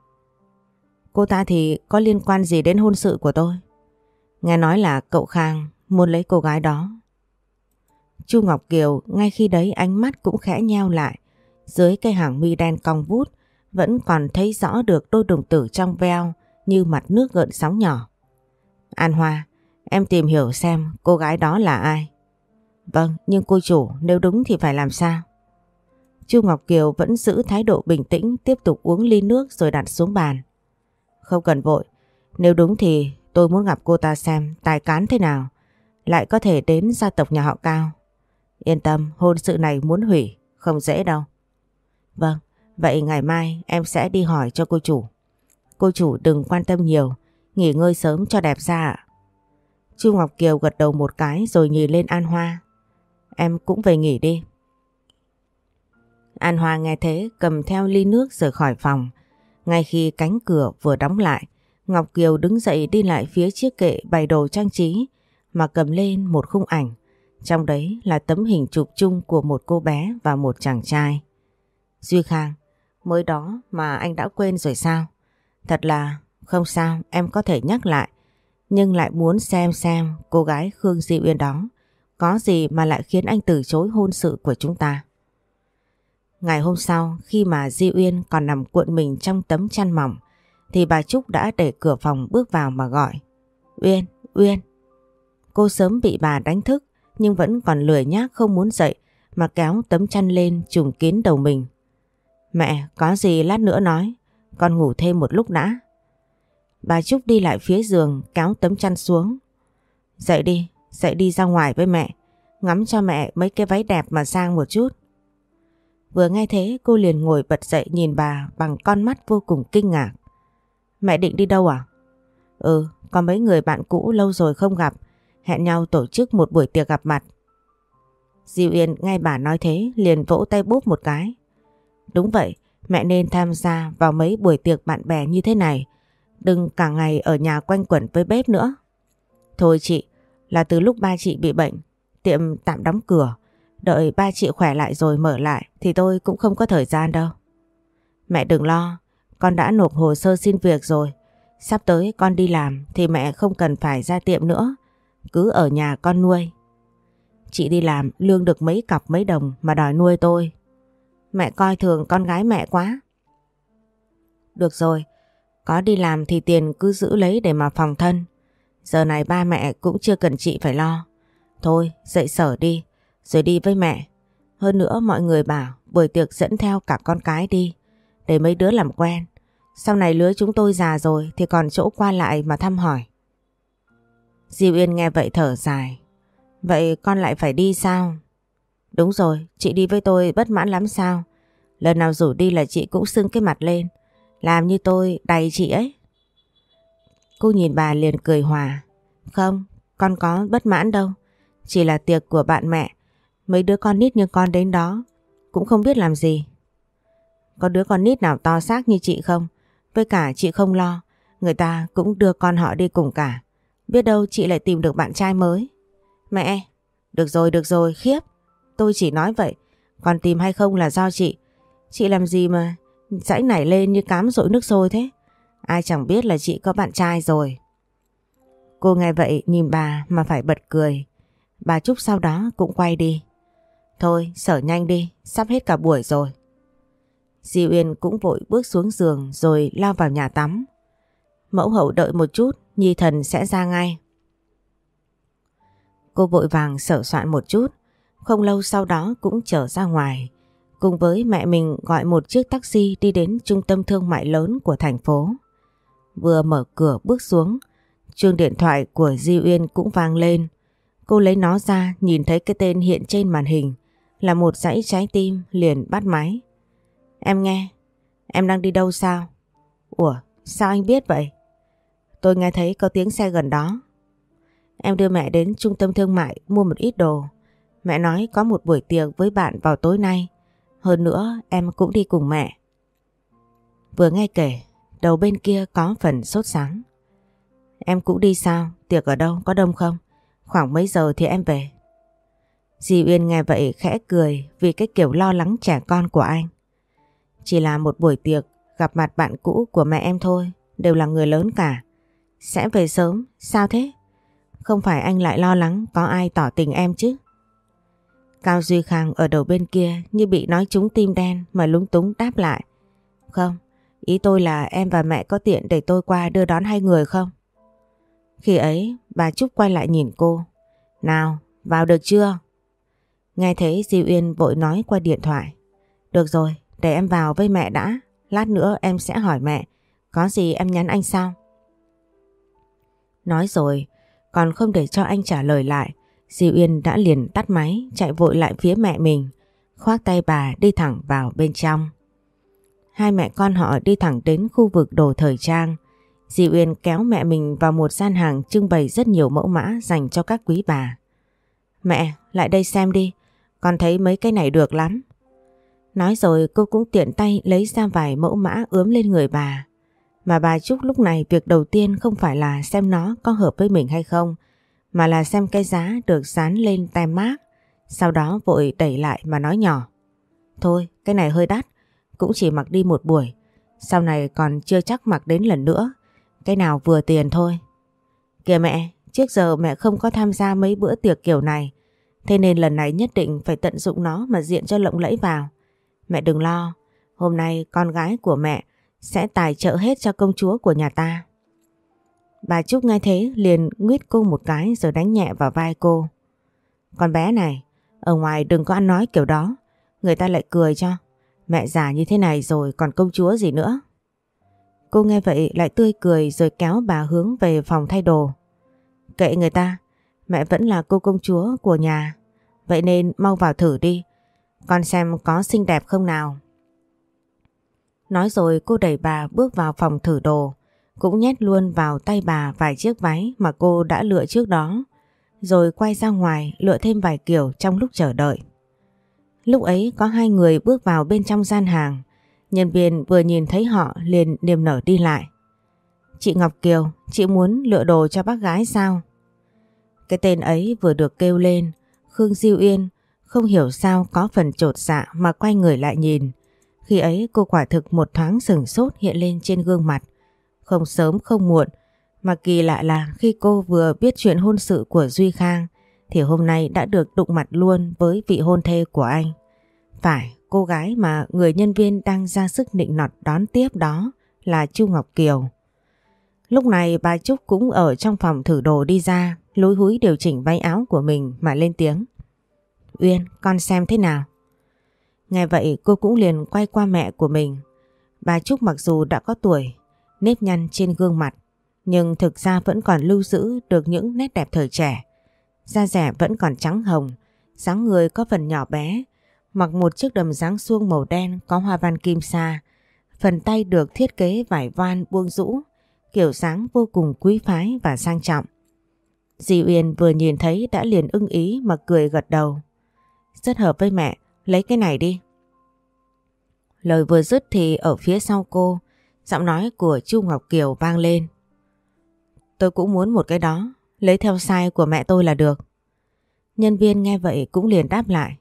Cô ta thì có liên quan gì đến hôn sự của tôi? Nghe nói là cậu Khang muốn lấy cô gái đó. Chu Ngọc Kiều ngay khi đấy ánh mắt cũng khẽ nheo lại. Dưới cây hàng mi đen cong vút vẫn còn thấy rõ được đôi đồng tử trong veo như mặt nước gợn sóng nhỏ. An Hoa, em tìm hiểu xem cô gái đó là ai. Vâng, nhưng cô chủ nếu đúng thì phải làm sao? Chu Ngọc Kiều vẫn giữ thái độ bình tĩnh tiếp tục uống ly nước rồi đặt xuống bàn. Không cần vội, nếu đúng thì tôi muốn gặp cô ta xem tài cán thế nào, lại có thể đến gia tộc nhà họ Cao. Yên tâm, hôn sự này muốn hủy, không dễ đâu. Vâng, vậy ngày mai em sẽ đi hỏi cho cô chủ. Cô chủ đừng quan tâm nhiều, nghỉ ngơi sớm cho đẹp da ạ. Chu Ngọc Kiều gật đầu một cái rồi nhìn lên An Hoa. Em cũng về nghỉ đi. An Hoa nghe thế cầm theo ly nước rời khỏi phòng. Ngay khi cánh cửa vừa đóng lại, Ngọc Kiều đứng dậy đi lại phía chiếc kệ bày đồ trang trí mà cầm lên một khung ảnh. Trong đấy là tấm hình chụp chung của một cô bé và một chàng trai. Duy Khang, mới đó mà anh đã quên rồi sao? Thật là không sao, em có thể nhắc lại. Nhưng lại muốn xem xem cô gái Khương Di Uyên đó có gì mà lại khiến anh từ chối hôn sự của chúng ta. Ngày hôm sau khi mà Di Uyên còn nằm cuộn mình trong tấm chăn mỏng thì bà Trúc đã để cửa phòng bước vào mà gọi. Uyên, Uyên. Cô sớm bị bà đánh thức nhưng vẫn còn lười nhác không muốn dậy mà kéo tấm chăn lên trùng kín đầu mình. Mẹ, có gì lát nữa nói, con ngủ thêm một lúc đã. Bà Trúc đi lại phía giường kéo tấm chăn xuống. Dậy đi, dậy đi ra ngoài với mẹ, ngắm cho mẹ mấy cái váy đẹp mà sang một chút. Vừa nghe thế cô liền ngồi bật dậy nhìn bà bằng con mắt vô cùng kinh ngạc. Mẹ định đi đâu à? Ừ, có mấy người bạn cũ lâu rồi không gặp, hẹn nhau tổ chức một buổi tiệc gặp mặt. Diệu Yên nghe bà nói thế liền vỗ tay búp một cái. Đúng vậy, mẹ nên tham gia vào mấy buổi tiệc bạn bè như thế này. Đừng cả ngày ở nhà quanh quẩn với bếp nữa. Thôi chị, là từ lúc ba chị bị bệnh, tiệm tạm đóng cửa. Đợi ba chị khỏe lại rồi mở lại thì tôi cũng không có thời gian đâu. Mẹ đừng lo, con đã nộp hồ sơ xin việc rồi. Sắp tới con đi làm thì mẹ không cần phải ra tiệm nữa. Cứ ở nhà con nuôi. Chị đi làm lương được mấy cặp mấy đồng mà đòi nuôi tôi. Mẹ coi thường con gái mẹ quá. Được rồi, có đi làm thì tiền cứ giữ lấy để mà phòng thân. Giờ này ba mẹ cũng chưa cần chị phải lo. Thôi dậy sở đi, rồi đi với mẹ. Hơn nữa mọi người bảo buổi tiệc dẫn theo cả con cái đi, để mấy đứa làm quen. Sau này lứa chúng tôi già rồi thì còn chỗ qua lại mà thăm hỏi. Diêu Yên nghe vậy thở dài. Vậy con lại phải đi sao? Đúng rồi, chị đi với tôi bất mãn lắm sao? Lần nào rủ đi là chị cũng sưng cái mặt lên. Làm như tôi đầy chị ấy. Cô nhìn bà liền cười hòa. Không, con có bất mãn đâu. Chỉ là tiệc của bạn mẹ. Mấy đứa con nít như con đến đó. Cũng không biết làm gì. Có đứa con nít nào to xác như chị không? Với cả chị không lo. Người ta cũng đưa con họ đi cùng cả. Biết đâu chị lại tìm được bạn trai mới. Mẹ, được rồi được rồi khiếp. Tôi chỉ nói vậy. Còn tìm hay không là do chị. Chị làm gì mà dãy nảy lên như cám rội nước sôi thế? Ai chẳng biết là chị có bạn trai rồi. Cô nghe vậy nhìn bà mà phải bật cười. Bà Trúc sau đó cũng quay đi. Thôi sở nhanh đi, sắp hết cả buổi rồi. di uyên cũng vội bước xuống giường rồi lao vào nhà tắm. Mẫu hậu đợi một chút, Nhi thần sẽ ra ngay. Cô vội vàng sở soạn một chút, không lâu sau đó cũng trở ra ngoài. Cùng với mẹ mình gọi một chiếc taxi đi đến trung tâm thương mại lớn của thành phố. Vừa mở cửa bước xuống, chuông điện thoại của Di Uyên cũng vang lên. Cô lấy nó ra nhìn thấy cái tên hiện trên màn hình là một dãy trái tim liền bắt máy. Em nghe, em đang đi đâu sao? Ủa, sao anh biết vậy? Tôi nghe thấy có tiếng xe gần đó. Em đưa mẹ đến trung tâm thương mại mua một ít đồ. Mẹ nói có một buổi tiệc với bạn vào tối nay. Hơn nữa em cũng đi cùng mẹ. Vừa nghe kể, đầu bên kia có phần sốt sáng. Em cũng đi sao? Tiệc ở đâu? Có đông không? Khoảng mấy giờ thì em về? Di Uyên nghe vậy khẽ cười vì cái kiểu lo lắng trẻ con của anh. Chỉ là một buổi tiệc gặp mặt bạn cũ của mẹ em thôi, đều là người lớn cả. Sẽ về sớm, sao thế? Không phải anh lại lo lắng có ai tỏ tình em chứ? Cao Duy Khang ở đầu bên kia như bị nói trúng tim đen mà lúng túng đáp lại. Không, ý tôi là em và mẹ có tiện để tôi qua đưa đón hai người không? Khi ấy, bà Trúc quay lại nhìn cô. Nào, vào được chưa? Nghe thấy Di Uyên vội nói qua điện thoại. Được rồi, để em vào với mẹ đã. Lát nữa em sẽ hỏi mẹ. Có gì em nhắn anh sao? Nói rồi, còn không để cho anh trả lời lại. Di Uyên đã liền tắt máy, chạy vội lại phía mẹ mình. Khoác tay bà đi thẳng vào bên trong. Hai mẹ con họ đi thẳng đến khu vực đồ thời trang. Di Uyên kéo mẹ mình vào một gian hàng trưng bày rất nhiều mẫu mã dành cho các quý bà. Mẹ, lại đây xem đi, con thấy mấy cái này được lắm. Nói rồi cô cũng tiện tay lấy ra vài mẫu mã ướm lên người bà. Mà bà Trúc lúc này việc đầu tiên không phải là xem nó có hợp với mình hay không, mà là xem cái giá được dán lên tem mác, sau đó vội đẩy lại mà nói nhỏ. Thôi, cái này hơi đắt, cũng chỉ mặc đi một buổi, sau này còn chưa chắc mặc đến lần nữa, cái nào vừa tiền thôi. Kìa mẹ, trước giờ mẹ không có tham gia mấy bữa tiệc kiểu này, thế nên lần này nhất định phải tận dụng nó mà diện cho lộng lẫy vào. Mẹ đừng lo, hôm nay con gái của mẹ sẽ tài trợ hết cho công chúa của nhà ta. Bà Trúc nghe thế liền nguyết cô một cái rồi đánh nhẹ vào vai cô. Con bé này, ở ngoài đừng có ăn nói kiểu đó, người ta lại cười cho. Mẹ già như thế này rồi còn công chúa gì nữa. Cô nghe vậy lại tươi cười rồi kéo bà hướng về phòng thay đồ. Kệ người ta, mẹ vẫn là cô công chúa của nhà. Vậy nên mau vào thử đi, con xem có xinh đẹp không nào. Nói rồi cô đẩy bà bước vào phòng thử đồ, cũng nhét luôn vào tay bà vài chiếc váy mà cô đã lựa trước đó, rồi quay ra ngoài lựa thêm vài kiểu trong lúc chờ đợi. Lúc ấy có hai người bước vào bên trong gian hàng, nhân viên vừa nhìn thấy họ liền niềm nở đi lại. Chị Ngọc Kiều, chị muốn lựa đồ cho bác gái sao? Cái tên ấy vừa được kêu lên, Khương Diêu Yên không hiểu sao có phần trột dạ mà quay người lại nhìn. Khi ấy cô quả thực một thoáng sừng sốt hiện lên trên gương mặt. Không sớm không muộn, mà kỳ lạ là khi cô vừa biết chuyện hôn sự của Duy Khang thì hôm nay đã được đụng mặt luôn với vị hôn thê của anh. Phải, cô gái mà người nhân viên đang ra sức nịnh nọt đón tiếp đó là Chu Ngọc Kiều. Lúc này bà Trúc cũng ở trong phòng thử đồ đi ra, lúi húi điều chỉnh váy áo của mình mà lên tiếng. Uyên, con xem thế nào? Nghe vậy cô cũng liền quay qua mẹ của mình. Bà Trúc mặc dù đã có tuổi, nếp nhăn trên gương mặt, nhưng thực ra vẫn còn lưu giữ được những nét đẹp thời trẻ. Da rẻ vẫn còn trắng hồng, dáng người có phần nhỏ bé, mặc một chiếc đầm dáng suông màu đen có hoa văn kim sa. Phần tay được thiết kế vải van buông rũ, kiểu dáng vô cùng quý phái và sang trọng. Di Uyên vừa nhìn thấy đã liền ưng ý mà cười gật đầu. Rất hợp với mẹ, lấy cái này đi. Lời vừa dứt thì ở phía sau cô, giọng nói của Chu Ngọc Kiều vang lên. Tôi cũng muốn một cái đó, lấy theo size của mẹ tôi là được. Nhân viên nghe vậy cũng liền đáp lại.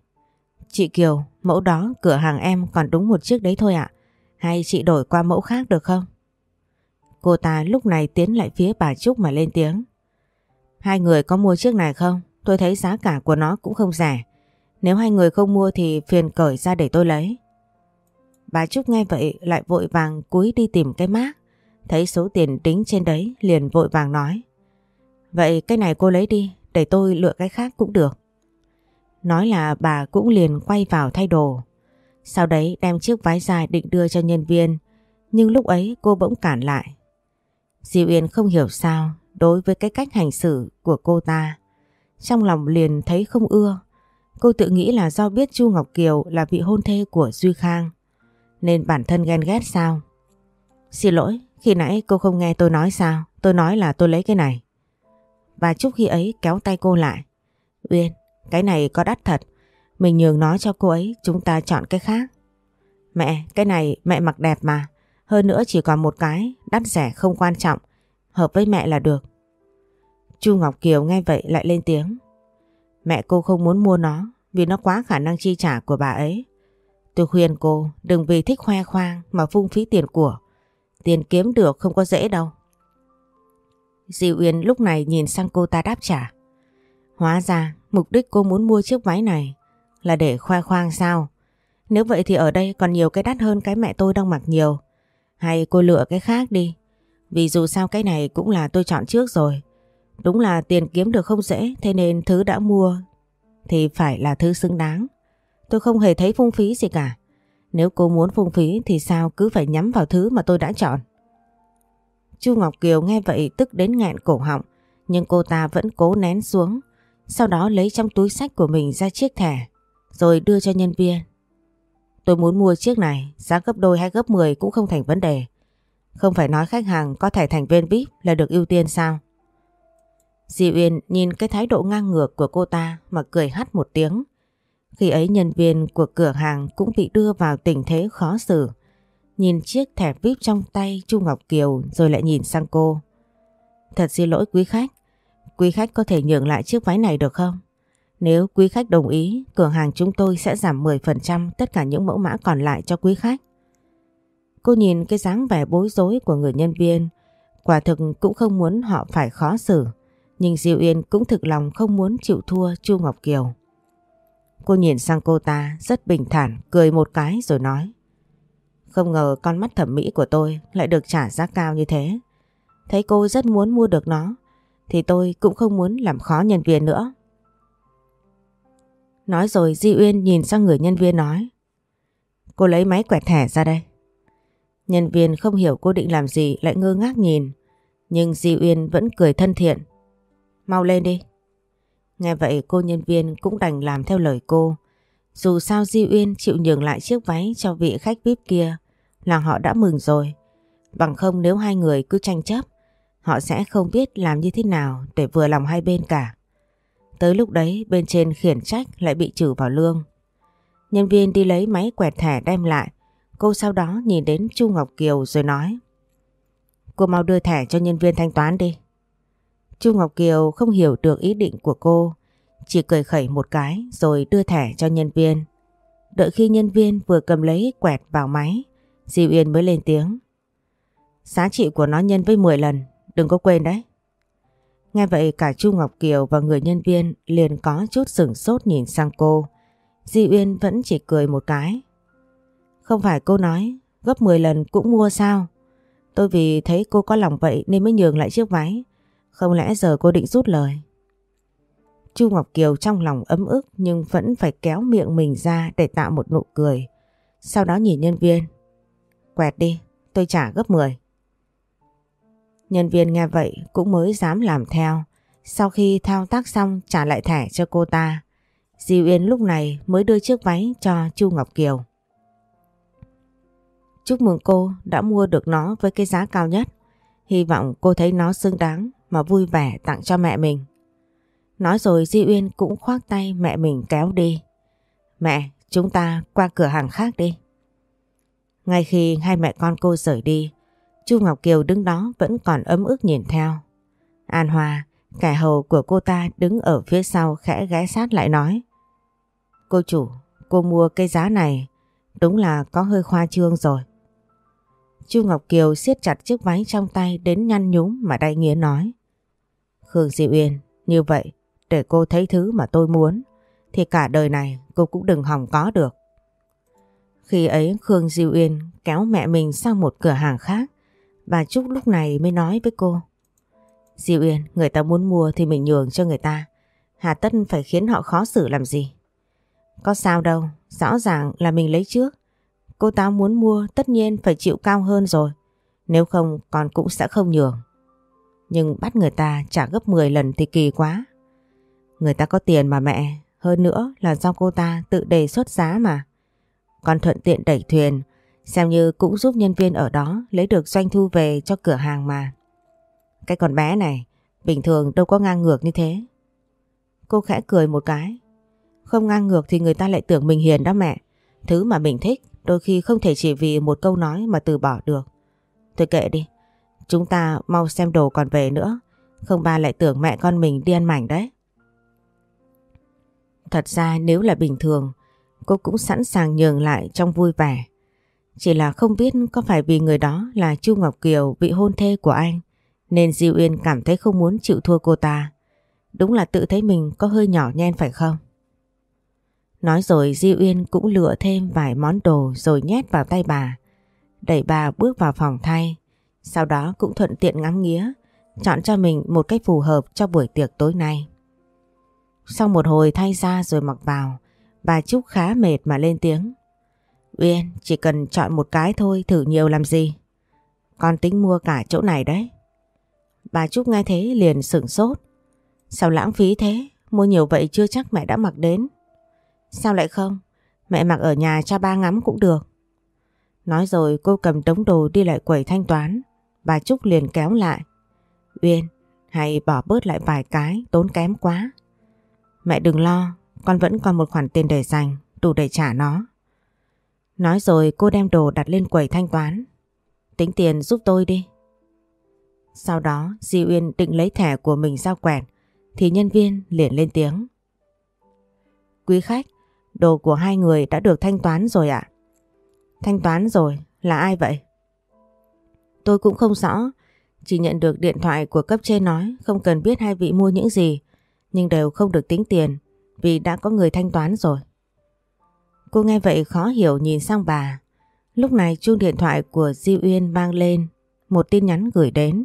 Chị Kiều, mẫu đó cửa hàng em còn đúng một chiếc đấy thôi ạ. Hay chị đổi qua mẫu khác được không? Cô ta lúc này tiến lại phía bà Trúc mà lên tiếng. Hai người có mua chiếc này không? Tôi thấy giá cả của nó cũng không rẻ. Nếu hai người không mua thì phiền cởi ra để tôi lấy. Bà Trúc nghe vậy lại vội vàng cúi đi tìm cái mác. Thấy số tiền tính trên đấy liền vội vàng nói. Vậy cái này cô lấy đi, để tôi lựa cái khác cũng được. Nói là bà cũng liền quay vào thay đồ. Sau đấy đem chiếc váy dài định đưa cho nhân viên. Nhưng lúc ấy cô bỗng cản lại. Diệu Yên không hiểu sao đối với cái cách hành xử của cô ta. Trong lòng liền thấy không ưa. Cô tự nghĩ là do biết Chu Ngọc Kiều là vị hôn thê của Duy Khang. Nên bản thân ghen ghét sao? Xin lỗi, khi nãy cô không nghe tôi nói sao? Tôi nói là tôi lấy cái này. Bà Trúc khi ấy kéo tay cô lại. Uyên, cái này có đắt thật. Mình nhường nó cho cô ấy, chúng ta chọn cái khác. Mẹ, cái này mẹ mặc đẹp mà. Hơn nữa chỉ còn một cái, đắt rẻ không quan trọng. Hợp với mẹ là được. Chu Ngọc Kiều nghe vậy lại lên tiếng. Mẹ cô không muốn mua nó vì nó quá khả năng chi trả của bà ấy. Tôi khuyên cô, đừng vì thích khoe khoang mà phung phí tiền của. Tiền kiếm được không có dễ đâu. Di Uyên lúc này nhìn sang cô ta đáp trả. Hóa ra, mục đích cô muốn mua chiếc váy này là để khoe khoang sao? Nếu vậy thì ở đây còn nhiều cái đắt hơn cái mẹ tôi đang mặc nhiều. Hay cô lựa cái khác đi. Vì dù sao cái này cũng là tôi chọn trước rồi. Đúng là tiền kiếm được không dễ, thế nên thứ đã mua thì phải là thứ xứng đáng. Tôi không hề thấy phung phí gì cả. Nếu cô muốn phung phí thì sao cứ phải nhắm vào thứ mà tôi đã chọn. Chu Ngọc Kiều nghe vậy tức đến nghẹn cổ họng nhưng cô ta vẫn cố nén xuống. Sau đó lấy trong túi sách của mình ra chiếc thẻ rồi đưa cho nhân viên. Tôi muốn mua chiếc này, giá gấp đôi hay gấp 10 cũng không thành vấn đề. Không phải nói khách hàng có thẻ thành viên VIP là được ưu tiên sao? Di Uyên nhìn cái thái độ ngang ngược của cô ta mà cười hắt một tiếng. Khi ấy nhân viên của cửa hàng cũng bị đưa vào tình thế khó xử. Nhìn chiếc thẻ VIP trong tay Chu Ngọc Kiều rồi lại nhìn sang cô. Thật xin lỗi quý khách, quý khách có thể nhường lại chiếc váy này được không? Nếu quý khách đồng ý, cửa hàng chúng tôi sẽ giảm 10% tất cả những mẫu mã còn lại cho quý khách. Cô nhìn cái dáng vẻ bối rối của người nhân viên, quả thực cũng không muốn họ phải khó xử. Nhưng Diệu Yên cũng thực lòng không muốn chịu thua Chu Ngọc Kiều. Cô nhìn sang cô ta rất bình thản, cười một cái rồi nói. Không ngờ con mắt thẩm mỹ của tôi lại được trả giá cao như thế. Thấy cô rất muốn mua được nó, thì tôi cũng không muốn làm khó nhân viên nữa. Nói rồi Di Uyên nhìn sang người nhân viên nói. Cô lấy máy quẹt thẻ ra đây. Nhân viên không hiểu cô định làm gì lại ngơ ngác nhìn. Nhưng Di Uyên vẫn cười thân thiện. Mau lên đi. Nghe vậy cô nhân viên cũng đành làm theo lời cô. Dù sao Di Uyên chịu nhường lại chiếc váy cho vị khách VIP kia là họ đã mừng rồi. Bằng không nếu hai người cứ tranh chấp, họ sẽ không biết làm như thế nào để vừa lòng hai bên cả. Tới lúc đấy bên trên khiển trách lại bị trừ vào lương. Nhân viên đi lấy máy quẹt thẻ đem lại. Cô sau đó nhìn đến Chu Ngọc Kiều rồi nói. Cô mau đưa thẻ cho nhân viên thanh toán đi. Chu Ngọc Kiều không hiểu được ý định của cô. Chỉ cười khẩy một cái rồi đưa thẻ cho nhân viên. Đợi khi nhân viên vừa cầm lấy quẹt vào máy, Di Yên mới lên tiếng. Giá trị của nó nhân với 10 lần, đừng có quên đấy. Nghe vậy cả Chu Ngọc Kiều và người nhân viên liền có chút sửng sốt nhìn sang cô. Di Uyên vẫn chỉ cười một cái. Không phải cô nói gấp 10 lần cũng mua sao? Tôi vì thấy cô có lòng vậy nên mới nhường lại chiếc váy. Không lẽ giờ cô định rút lời? Chu Ngọc Kiều trong lòng ấm ức nhưng vẫn phải kéo miệng mình ra để tạo một nụ cười. Sau đó nhìn nhân viên. Quẹt đi, tôi trả gấp 10. Nhân viên nghe vậy cũng mới dám làm theo. Sau khi thao tác xong trả lại thẻ cho cô ta. Di Uyên lúc này mới đưa chiếc váy cho Chu Ngọc Kiều. Chúc mừng cô đã mua được nó với cái giá cao nhất. Hy vọng cô thấy nó xứng đáng mà vui vẻ tặng cho mẹ mình. Nói rồi Di Uyên cũng khoác tay mẹ mình kéo đi. Mẹ, chúng ta qua cửa hàng khác đi. Ngay khi hai mẹ con cô rời đi, Chu Ngọc Kiều đứng đó vẫn còn ấm ức nhìn theo. An Hòa, kẻ hầu của cô ta đứng ở phía sau khẽ ghé sát lại nói. Cô chủ, cô mua cây giá này đúng là có hơi khoa trương rồi. Chu Ngọc Kiều siết chặt chiếc váy trong tay đến nhăn nhúm mà đay nghĩa nói. Khương Diệu Uyên như vậy để cô thấy thứ mà tôi muốn thì cả đời này cô cũng đừng hòng có được. Khi ấy Khương Diệu Uyên kéo mẹ mình sang một cửa hàng khác Bà Trúc lúc này mới nói với cô Diệu Uyên người ta muốn mua thì mình nhường cho người ta Hà tất phải khiến họ khó xử làm gì? Có sao đâu, rõ ràng là mình lấy trước. Cô ta muốn mua tất nhiên phải chịu cao hơn rồi Nếu không còn cũng sẽ không nhường. Nhưng bắt người ta trả gấp 10 lần thì kỳ quá Người ta có tiền mà mẹ, Hơn nữa là do cô ta tự đề xuất giá mà Con thuận tiện đẩy thuyền, Xem như cũng giúp nhân viên ở đó lấy được doanh thu về cho cửa hàng mà. Cái con bé này, bình thường đâu có ngang ngược như thế. Cô khẽ cười một cái. Không ngang ngược thì người ta lại tưởng mình hiền đó mẹ. Thứ mà mình thích, đôi khi không thể chỉ vì một câu nói mà từ bỏ được. Thôi kệ đi. Chúng ta mau xem đồ còn về nữa. Không ba lại tưởng mẹ con mình đi ăn mảnh đấy. Thật ra nếu là bình thường, cô cũng sẵn sàng nhường lại trong vui vẻ. Chỉ là không biết có phải vì người đó là Chu Ngọc Kiều bị hôn thê của anh nên Diêu Uyên cảm thấy không muốn chịu thua cô ta. Đúng là tự thấy mình có hơi nhỏ nhen phải không? Nói rồi Di Uyên cũng lựa thêm vài món đồ rồi nhét vào tay bà. Đẩy bà bước vào phòng thay. Sau đó cũng thuận tiện ngắm nghía, chọn cho mình một cách phù hợp cho buổi tiệc tối nay. Sau một hồi thay ra rồi mặc vào, bà Trúc khá mệt mà lên tiếng. Uyên chỉ cần chọn một cái thôi thử nhiều làm gì. Con tính mua cả chỗ này đấy. Bà Trúc nghe thế liền sửng sốt. Sao lãng phí thế? Mua nhiều vậy chưa chắc mẹ đã mặc đến. Sao lại không? Mẹ mặc ở nhà cho ba ngắm cũng được. Nói rồi cô cầm đống đồ đi lại quầy thanh toán. Bà Trúc liền kéo lại. Uyên, hãy bỏ bớt lại vài cái, tốn kém quá. Mẹ đừng lo, con vẫn còn một khoản tiền để dành, đủ để trả nó. Nói rồi cô đem đồ đặt lên quầy thanh toán. Tính tiền giúp tôi đi. Sau đó Di Uyên định lấy thẻ của mình giao quẹt thì nhân viên liền lên tiếng. Quý khách, đồ của hai người đã được thanh toán rồi ạ. Thanh toán rồi, là ai vậy? Tôi cũng không rõ, chỉ nhận được điện thoại của cấp trên nói không cần biết hai vị mua những gì, nhưng đều không được tính tiền vì đã có người thanh toán rồi. Cô nghe vậy khó hiểu nhìn sang bà. Lúc này chuông điện thoại của Di Uyên vang lên, một tin nhắn gửi đến.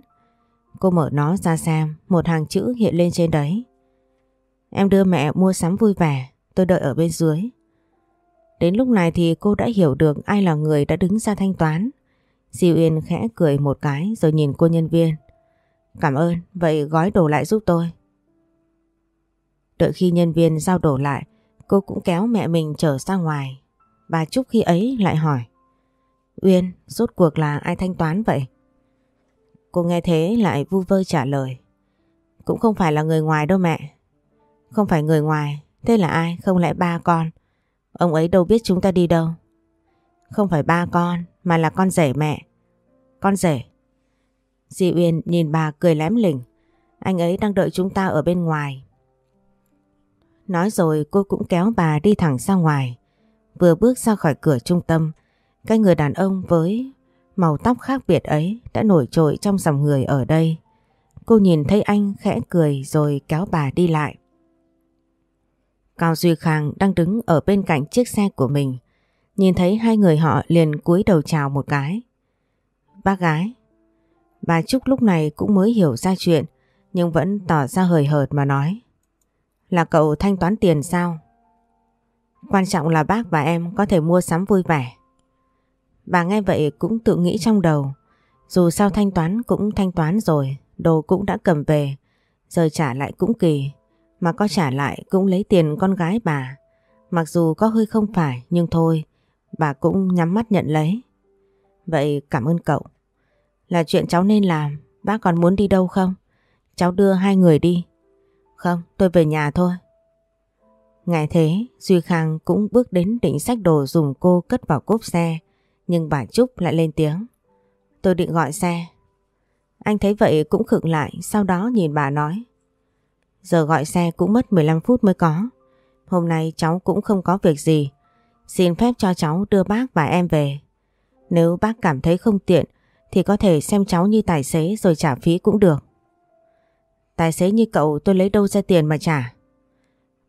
Cô mở nó ra xem, một hàng chữ hiện lên trên đấy. Em đưa mẹ mua sắm vui vẻ, tôi đợi ở bên dưới. Đến lúc này thì cô đã hiểu được ai là người đã đứng ra thanh toán. Di Uyên khẽ cười một cái rồi nhìn cô nhân viên. Cảm ơn, vậy gói đồ lại giúp tôi. Đợi khi nhân viên giao đồ lại, Cô cũng kéo mẹ mình trở ra ngoài. Bà Trúc khi ấy lại hỏi. Uyên, rốt cuộc là ai thanh toán vậy? Cô nghe thế lại vu vơ trả lời. Cũng không phải là người ngoài đâu mẹ. Không phải người ngoài, thế là ai? Không lẽ ba con? Ông ấy đâu biết chúng ta đi đâu. Không phải ba con, mà là con rể mẹ. Con rể. Di Uyên nhìn bà cười lém lỉnh. Anh ấy đang đợi chúng ta ở bên ngoài. Nói rồi cô cũng kéo bà đi thẳng ra ngoài. Vừa bước ra khỏi cửa trung tâm, cái người đàn ông với màu tóc khác biệt ấy đã nổi trội trong dòng người ở đây. Cô nhìn thấy anh khẽ cười rồi kéo bà đi lại. Cao Duy Khang đang đứng ở bên cạnh chiếc xe của mình. Nhìn thấy hai người họ liền cúi đầu chào một cái. Bác gái, Bà Trúc lúc này cũng mới hiểu ra chuyện nhưng vẫn tỏ ra hời hợt mà nói. Là cậu thanh toán tiền sao? Quan trọng là bác và em có thể mua sắm vui vẻ. Bà nghe vậy cũng tự nghĩ trong đầu. Dù sao thanh toán cũng thanh toán rồi, đồ cũng đã cầm về. Giờ trả lại cũng kỳ, mà có trả lại cũng lấy tiền con gái bà. Mặc dù có hơi không phải nhưng thôi, bà cũng nhắm mắt nhận lấy. Vậy cảm ơn cậu. Là chuyện cháu nên làm, bác còn muốn đi đâu không? Cháu đưa hai người đi. Không, tôi về nhà thôi. Ngày thế, Duy Khang cũng bước đến định sách đồ dùng cô cất vào cốp xe. Nhưng bà Trúc lại lên tiếng. Tôi định gọi xe. Anh thấy vậy cũng khựng lại, sau đó nhìn bà nói. Giờ gọi xe cũng mất 15 phút mới có. Hôm nay cháu cũng không có việc gì. Xin phép cho cháu đưa bác và em về. Nếu bác cảm thấy không tiện thì có thể xem cháu như tài xế rồi trả phí cũng được. Tài xế như cậu tôi lấy đâu ra tiền mà trả.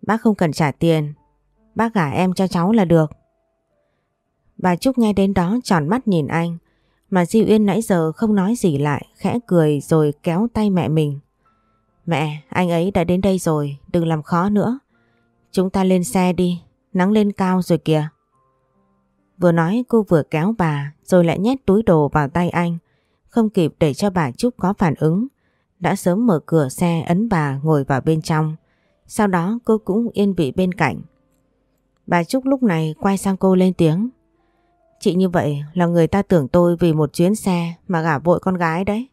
Bác không cần trả tiền. Bác gả em cho cháu là được. Bà Trúc nghe đến đó tròn mắt nhìn anh. Mà Di Uyên nãy giờ không nói gì lại, khẽ cười rồi kéo tay mẹ mình. Mẹ, anh ấy đã đến đây rồi, đừng làm khó nữa. Chúng ta lên xe đi, nắng lên cao rồi kìa. Vừa nói cô vừa kéo bà, rồi lại nhét túi đồ vào tay anh. Không kịp để cho bà Trúc có phản ứng. Đã sớm mở cửa xe ấn bà ngồi vào bên trong. Sau đó cô cũng yên vị bên cạnh. Bà Trúc lúc này quay sang cô lên tiếng. Chị như vậy là người ta tưởng tôi vì một chuyến xe mà gả vội con gái đấy.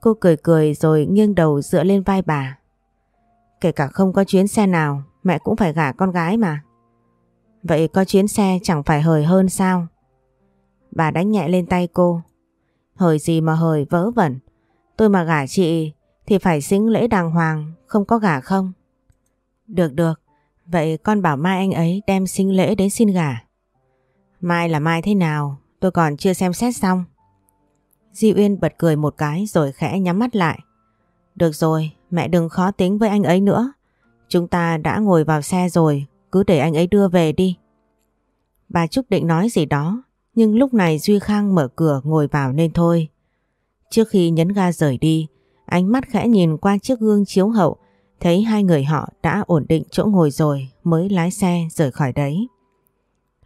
Cô cười cười rồi nghiêng đầu dựa lên vai bà. Kể cả không có chuyến xe nào mẹ cũng phải gả con gái mà. Vậy có chuyến xe chẳng phải hời hơn sao? Bà đánh nhẹ lên tay cô. Hời gì mà hời vớ vẩn. Tôi mà gả chị thì phải xính lễ đàng hoàng, không có gả không? Được được, vậy con bảo mai anh ấy đem sinh lễ đến xin gả. Mai là mai thế nào, tôi còn chưa xem xét xong. Di Uyên bật cười một cái rồi khẽ nhắm mắt lại. Được rồi, mẹ đừng khó tính với anh ấy nữa. Chúng ta đã ngồi vào xe rồi, cứ để anh ấy đưa về đi. Bà Trúc định nói gì đó, nhưng lúc này Duy Khang mở cửa ngồi vào nên thôi. Trước khi nhấn ga rời đi, ánh mắt khẽ nhìn qua chiếc gương chiếu hậu, thấy hai người họ đã ổn định chỗ ngồi rồi mới lái xe rời khỏi đấy.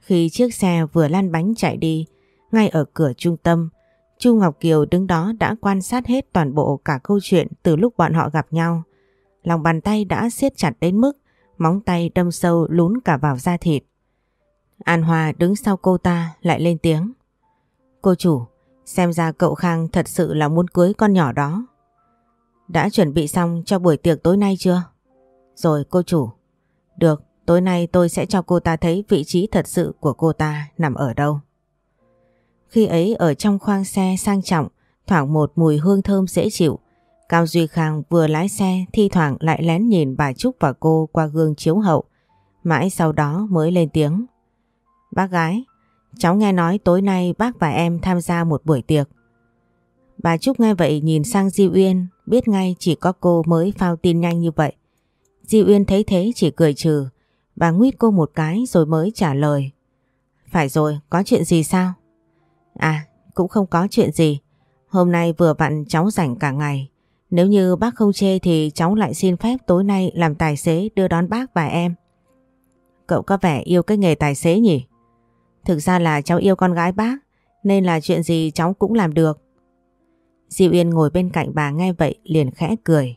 Khi chiếc xe vừa lăn bánh chạy đi, ngay ở cửa trung tâm, Chu Ngọc Kiều đứng đó đã quan sát hết toàn bộ cả câu chuyện từ lúc bọn họ gặp nhau. Lòng bàn tay đã siết chặt đến mức móng tay đâm sâu lún cả vào da thịt. An Hòa đứng sau cô ta lại lên tiếng. Cô chủ, xem ra cậu Khang thật sự là muốn cưới con nhỏ đó. Đã chuẩn bị xong cho buổi tiệc tối nay chưa? Rồi cô chủ. Được, tối nay tôi sẽ cho cô ta thấy vị trí thật sự của cô ta nằm ở đâu. Khi ấy ở trong khoang xe sang trọng, thoảng một mùi hương thơm dễ chịu. Cao Duy Khang vừa lái xe thi thoảng lại lén nhìn bà Trúc và cô qua gương chiếu hậu. Mãi sau đó mới lên tiếng. Bác gái, cháu nghe nói tối nay bác và em tham gia một buổi tiệc. Bà Trúc nghe vậy nhìn sang Di Uyên, biết ngay chỉ có cô mới phao tin nhanh như vậy. Di Uyên thấy thế chỉ cười trừ, bà nguyết cô một cái rồi mới trả lời. Phải rồi, có chuyện gì sao? À, cũng không có chuyện gì. Hôm nay vừa vặn cháu rảnh cả ngày. Nếu như bác không chê thì cháu lại xin phép tối nay làm tài xế đưa đón bác và em. Cậu có vẻ yêu cái nghề tài xế nhỉ? Thực ra là cháu yêu con gái bác, nên là chuyện gì cháu cũng làm được. Diệu Yên ngồi bên cạnh bà nghe vậy liền khẽ cười.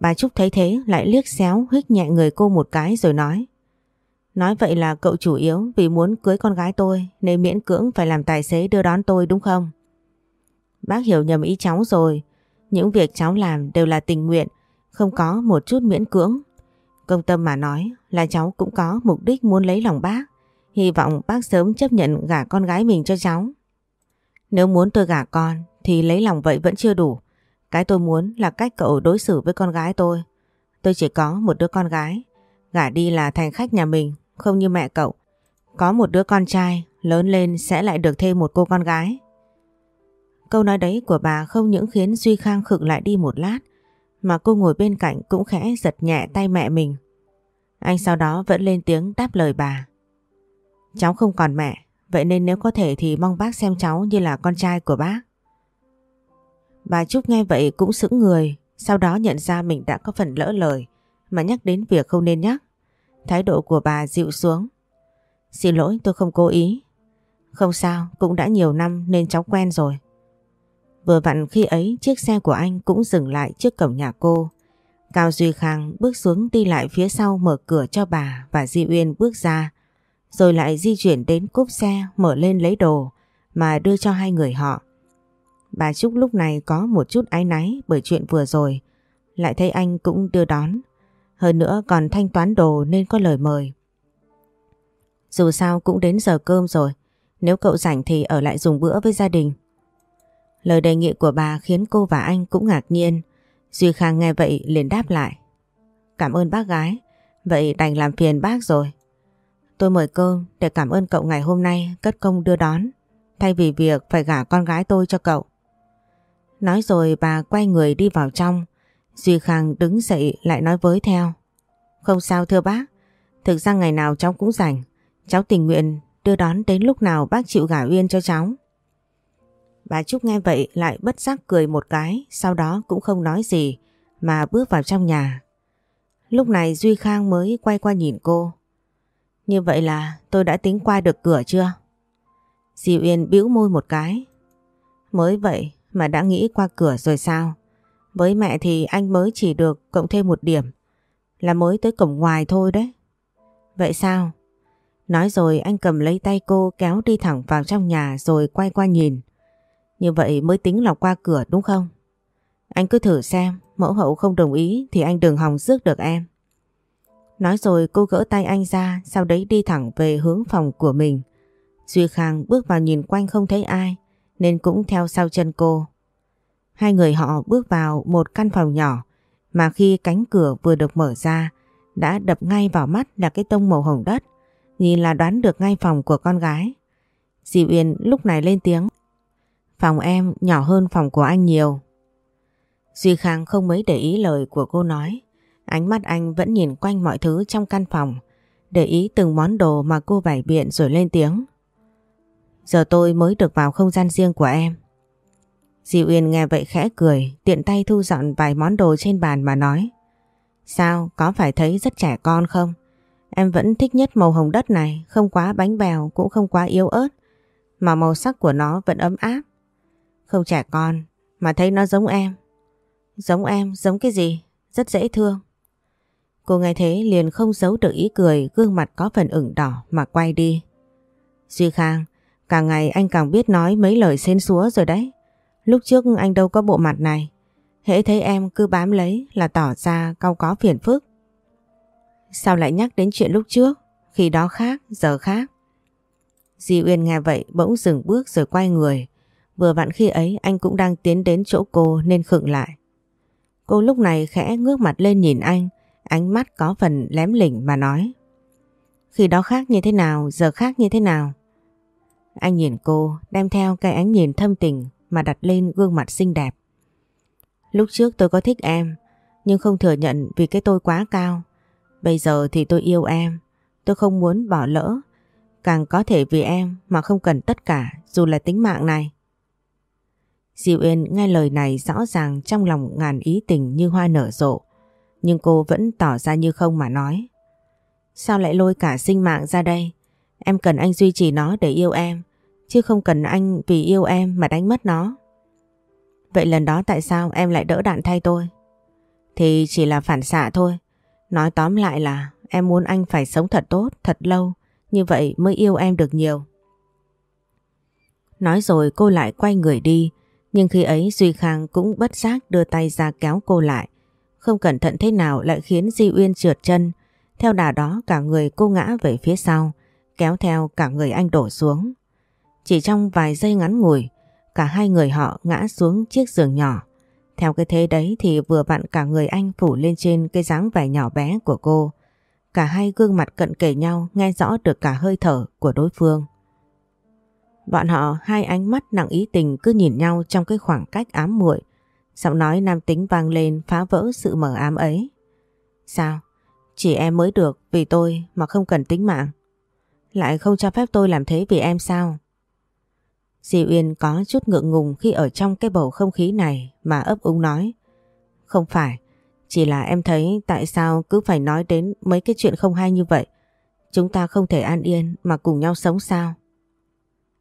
Bà Trúc thấy thế lại liếc xéo hít nhẹ người cô một cái rồi nói. Nói vậy là cậu chủ yếu vì muốn cưới con gái tôi nên miễn cưỡng phải làm tài xế đưa đón tôi đúng không? Bác hiểu nhầm ý cháu rồi. Những việc cháu làm đều là tình nguyện, không có một chút miễn cưỡng. Công tâm mà nói là cháu cũng có mục đích muốn lấy lòng bác. Hy vọng bác sớm chấp nhận gả con gái mình cho cháu. Nếu muốn tôi gả con thì lấy lòng vậy vẫn chưa đủ. Cái tôi muốn là cách cậu đối xử với con gái tôi. Tôi chỉ có một đứa con gái. Gả đi là thành khách nhà mình, không như mẹ cậu. Có một đứa con trai, lớn lên sẽ lại được thêm một cô con gái. Câu nói đấy của bà không những khiến Duy Khang khựng lại đi một lát, mà cô ngồi bên cạnh cũng khẽ giật nhẹ tay mẹ mình. Anh sau đó vẫn lên tiếng đáp lời bà. Cháu không còn mẹ, vậy nên nếu có thể thì mong bác xem cháu như là con trai của bác. Bà Trúc nghe vậy cũng sững người, sau đó nhận ra mình đã có phần lỡ lời mà nhắc đến việc không nên nhắc. Thái độ của bà dịu xuống. Xin lỗi tôi không cố ý. Không sao, cũng đã nhiều năm nên cháu quen rồi. Vừa vặn khi ấy, chiếc xe của anh cũng dừng lại trước cổng nhà cô. Cao Duy Khang bước xuống đi lại phía sau mở cửa cho bà và Di Uyên bước ra. Rồi lại di chuyển đến cốp xe mở lên lấy đồ mà đưa cho hai người họ. Bà Trúc lúc này có một chút áy náy bởi chuyện vừa rồi. Lại thấy anh cũng đưa đón. Hơn nữa còn thanh toán đồ nên có lời mời. Dù sao cũng đến giờ cơm rồi. Nếu cậu rảnh thì ở lại dùng bữa với gia đình. Lời đề nghị của bà khiến cô và anh cũng ngạc nhiên. Duy Khang nghe vậy liền đáp lại. Cảm ơn bác gái. Vậy đành làm phiền bác rồi. Tôi mời cơm để cảm ơn cậu ngày hôm nay cất công đưa đón. Thay vì việc phải gả con gái tôi cho cậu. Nói rồi bà quay người đi vào trong. Duy Khang đứng dậy lại nói với theo. Không sao thưa bác. Thực ra ngày nào cháu cũng rảnh. Cháu tình nguyện đưa đón đến lúc nào bác chịu gả Uyên cho cháu. Bà Trúc nghe vậy lại bất giác cười một cái, sau đó cũng không nói gì mà bước vào trong nhà. Lúc này Duy Khang mới quay qua nhìn cô. Như vậy là tôi đã tính qua được cửa chưa? di uyên bĩu môi một cái. Mới vậy mà đã nghĩ qua cửa rồi sao? Với mẹ thì anh mới chỉ được cộng thêm một điểm. Là mới tới cổng ngoài thôi đấy. Vậy sao? Nói rồi anh cầm lấy tay cô kéo đi thẳng vào trong nhà rồi quay qua nhìn. Như vậy mới tính là qua cửa đúng không? Anh cứ thử xem, mẫu hậu không đồng ý thì anh đừng hòng rước được em. Nói rồi cô gỡ tay anh ra, sau đấy đi thẳng về hướng phòng của mình. Duy Khang bước vào nhìn quanh không thấy ai, nên cũng theo sau chân cô. Hai người họ bước vào một căn phòng nhỏ, mà khi cánh cửa vừa được mở ra, đã đập ngay vào mắt là cái tông màu hồng đất, nhìn là đoán được ngay phòng của con gái. Dì Uyên lúc này lên tiếng. Phòng em nhỏ hơn phòng của anh nhiều. Duy Khang không mấy để ý lời của cô nói. Ánh mắt anh vẫn nhìn quanh mọi thứ trong căn phòng. Để ý từng món đồ mà cô bày biện rồi lên tiếng. Giờ tôi mới được vào không gian riêng của em. Di Uyên nghe vậy khẽ cười, tiện tay thu dọn vài món đồ trên bàn mà nói. Sao, có phải thấy rất trẻ con không? Em vẫn thích nhất màu hồng đất này, không quá bánh bèo cũng không quá yếu ớt. Mà màu sắc của nó vẫn ấm áp. Không trẻ con, mà thấy nó giống em. Giống em, giống cái gì? Rất dễ thương. Cô nghe thế liền không giấu được ý cười, gương mặt có phần ửng đỏ mà quay đi. Duy Khang, càng ngày anh càng biết nói mấy lời xến xúa rồi đấy. Lúc trước anh đâu có bộ mặt này. Hễ thấy em cứ bám lấy là tỏ ra cau có phiền phức. Sao lại nhắc đến chuyện lúc trước? Khi đó khác, giờ khác. Di Uyên nghe vậy bỗng dừng bước rồi quay người. Vừa vặn khi ấy anh cũng đang tiến đến chỗ cô nên khựng lại. Cô lúc này khẽ ngước mặt lên nhìn anh, ánh mắt có phần lém lỉnh mà nói. Khi đó khác như thế nào, giờ khác như thế nào? Anh nhìn cô, đem theo cái ánh nhìn thâm tình mà đặt lên gương mặt xinh đẹp. Lúc trước tôi có thích em, nhưng không thừa nhận vì cái tôi quá cao. Bây giờ thì tôi yêu em, tôi không muốn bỏ lỡ. Càng có thể vì em mà không cần tất cả dù là tính mạng này. Diệu Yên nghe lời này rõ ràng trong lòng ngàn ý tình như hoa nở rộ. Nhưng cô vẫn tỏ ra như không mà nói. Sao lại lôi cả sinh mạng ra đây? Em cần anh duy trì nó để yêu em. Chứ không cần anh vì yêu em mà đánh mất nó. Vậy lần đó tại sao em lại đỡ đạn thay tôi? Thì chỉ là phản xạ thôi. Nói tóm lại là em muốn anh phải sống thật tốt, thật lâu. Như vậy mới yêu em được nhiều. Nói rồi cô lại quay người đi. Nhưng khi ấy Duy Khang cũng bất giác đưa tay ra kéo cô lại. Không cẩn thận thế nào lại khiến Di Uyên trượt chân. Theo đà đó cả người cô ngã về phía sau, kéo theo cả người anh đổ xuống. Chỉ trong vài giây ngắn ngủi, cả hai người họ ngã xuống chiếc giường nhỏ. Theo cái thế đấy thì vừa vặn cả người anh phủ lên trên cái dáng vẻ nhỏ bé của cô. Cả hai gương mặt cận kề nhau nghe rõ được cả hơi thở của đối phương. Bọn họ hai ánh mắt nặng ý tình cứ nhìn nhau trong cái khoảng cách ám muội. Giọng nói nam tính vang lên phá vỡ sự mờ ám ấy. Sao? Chỉ em mới được vì tôi mà không cần tính mạng. Lại không cho phép tôi làm thế vì em sao? Di Uyên có chút ngượng ngùng khi ở trong cái bầu không khí này mà ấp úng nói. Không phải, chỉ là em thấy tại sao cứ phải nói đến mấy cái chuyện không hay như vậy. Chúng ta không thể an yên mà cùng nhau sống sao?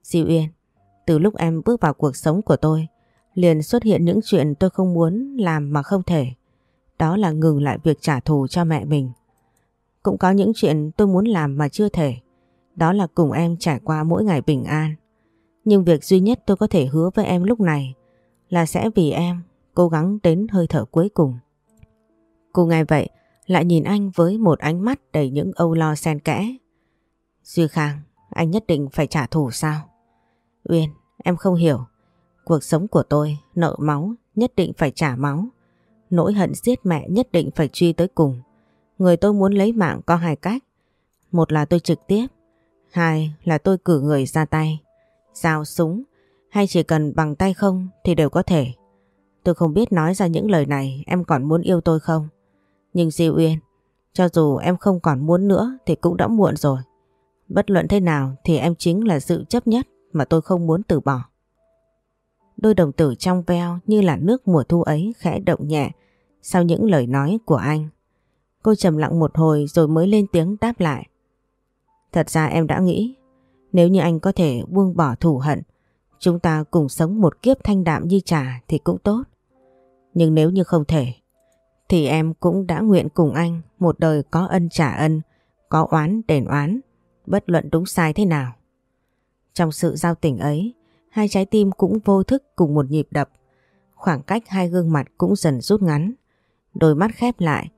Di Uyên, từ lúc em bước vào cuộc sống của tôi, liền xuất hiện những chuyện tôi không muốn làm mà không thể. Đó là ngừng lại việc trả thù cho mẹ mình. Cũng có những chuyện tôi muốn làm mà chưa thể. Đó là cùng em trải qua mỗi ngày bình an. Nhưng việc duy nhất tôi có thể hứa với em lúc này là sẽ vì em cố gắng đến hơi thở cuối cùng. Cô nghe vậy lại nhìn anh với một ánh mắt đầy những âu lo xen kẽ. Duy Khang, anh nhất định phải trả thù sao? Uyên, em không hiểu. Cuộc sống của tôi, nợ máu, nhất định phải trả máu. Nỗi hận giết mẹ nhất định phải truy tới cùng. Người tôi muốn lấy mạng có hai cách. Một là tôi trực tiếp, hai là tôi cử người ra tay. Dao súng hay chỉ cần bằng tay không thì đều có thể. Tôi không biết nói ra những lời này em còn muốn yêu tôi không? Nhưng Di Uyên, cho dù em không còn muốn nữa thì cũng đã muộn rồi. Bất luận thế nào thì em chính là sự chấp nhất mà tôi không muốn từ bỏ. Đôi đồng tử trong veo như là nước mùa thu ấy khẽ động nhẹ sau những lời nói của anh. Cô trầm lặng một hồi rồi mới lên tiếng đáp lại. Thật ra em đã nghĩ nếu như anh có thể buông bỏ thù hận chúng ta cùng sống một kiếp thanh đạm như trà thì cũng tốt. Nhưng nếu như không thể thì em cũng đã nguyện cùng anh một đời có ân trả ân, có oán đền oán, bất luận đúng sai thế nào. Trong sự giao tình ấy, hai trái tim cũng vô thức cùng một nhịp đập. Khoảng cách hai gương mặt cũng dần rút ngắn. Đôi mắt khép lại,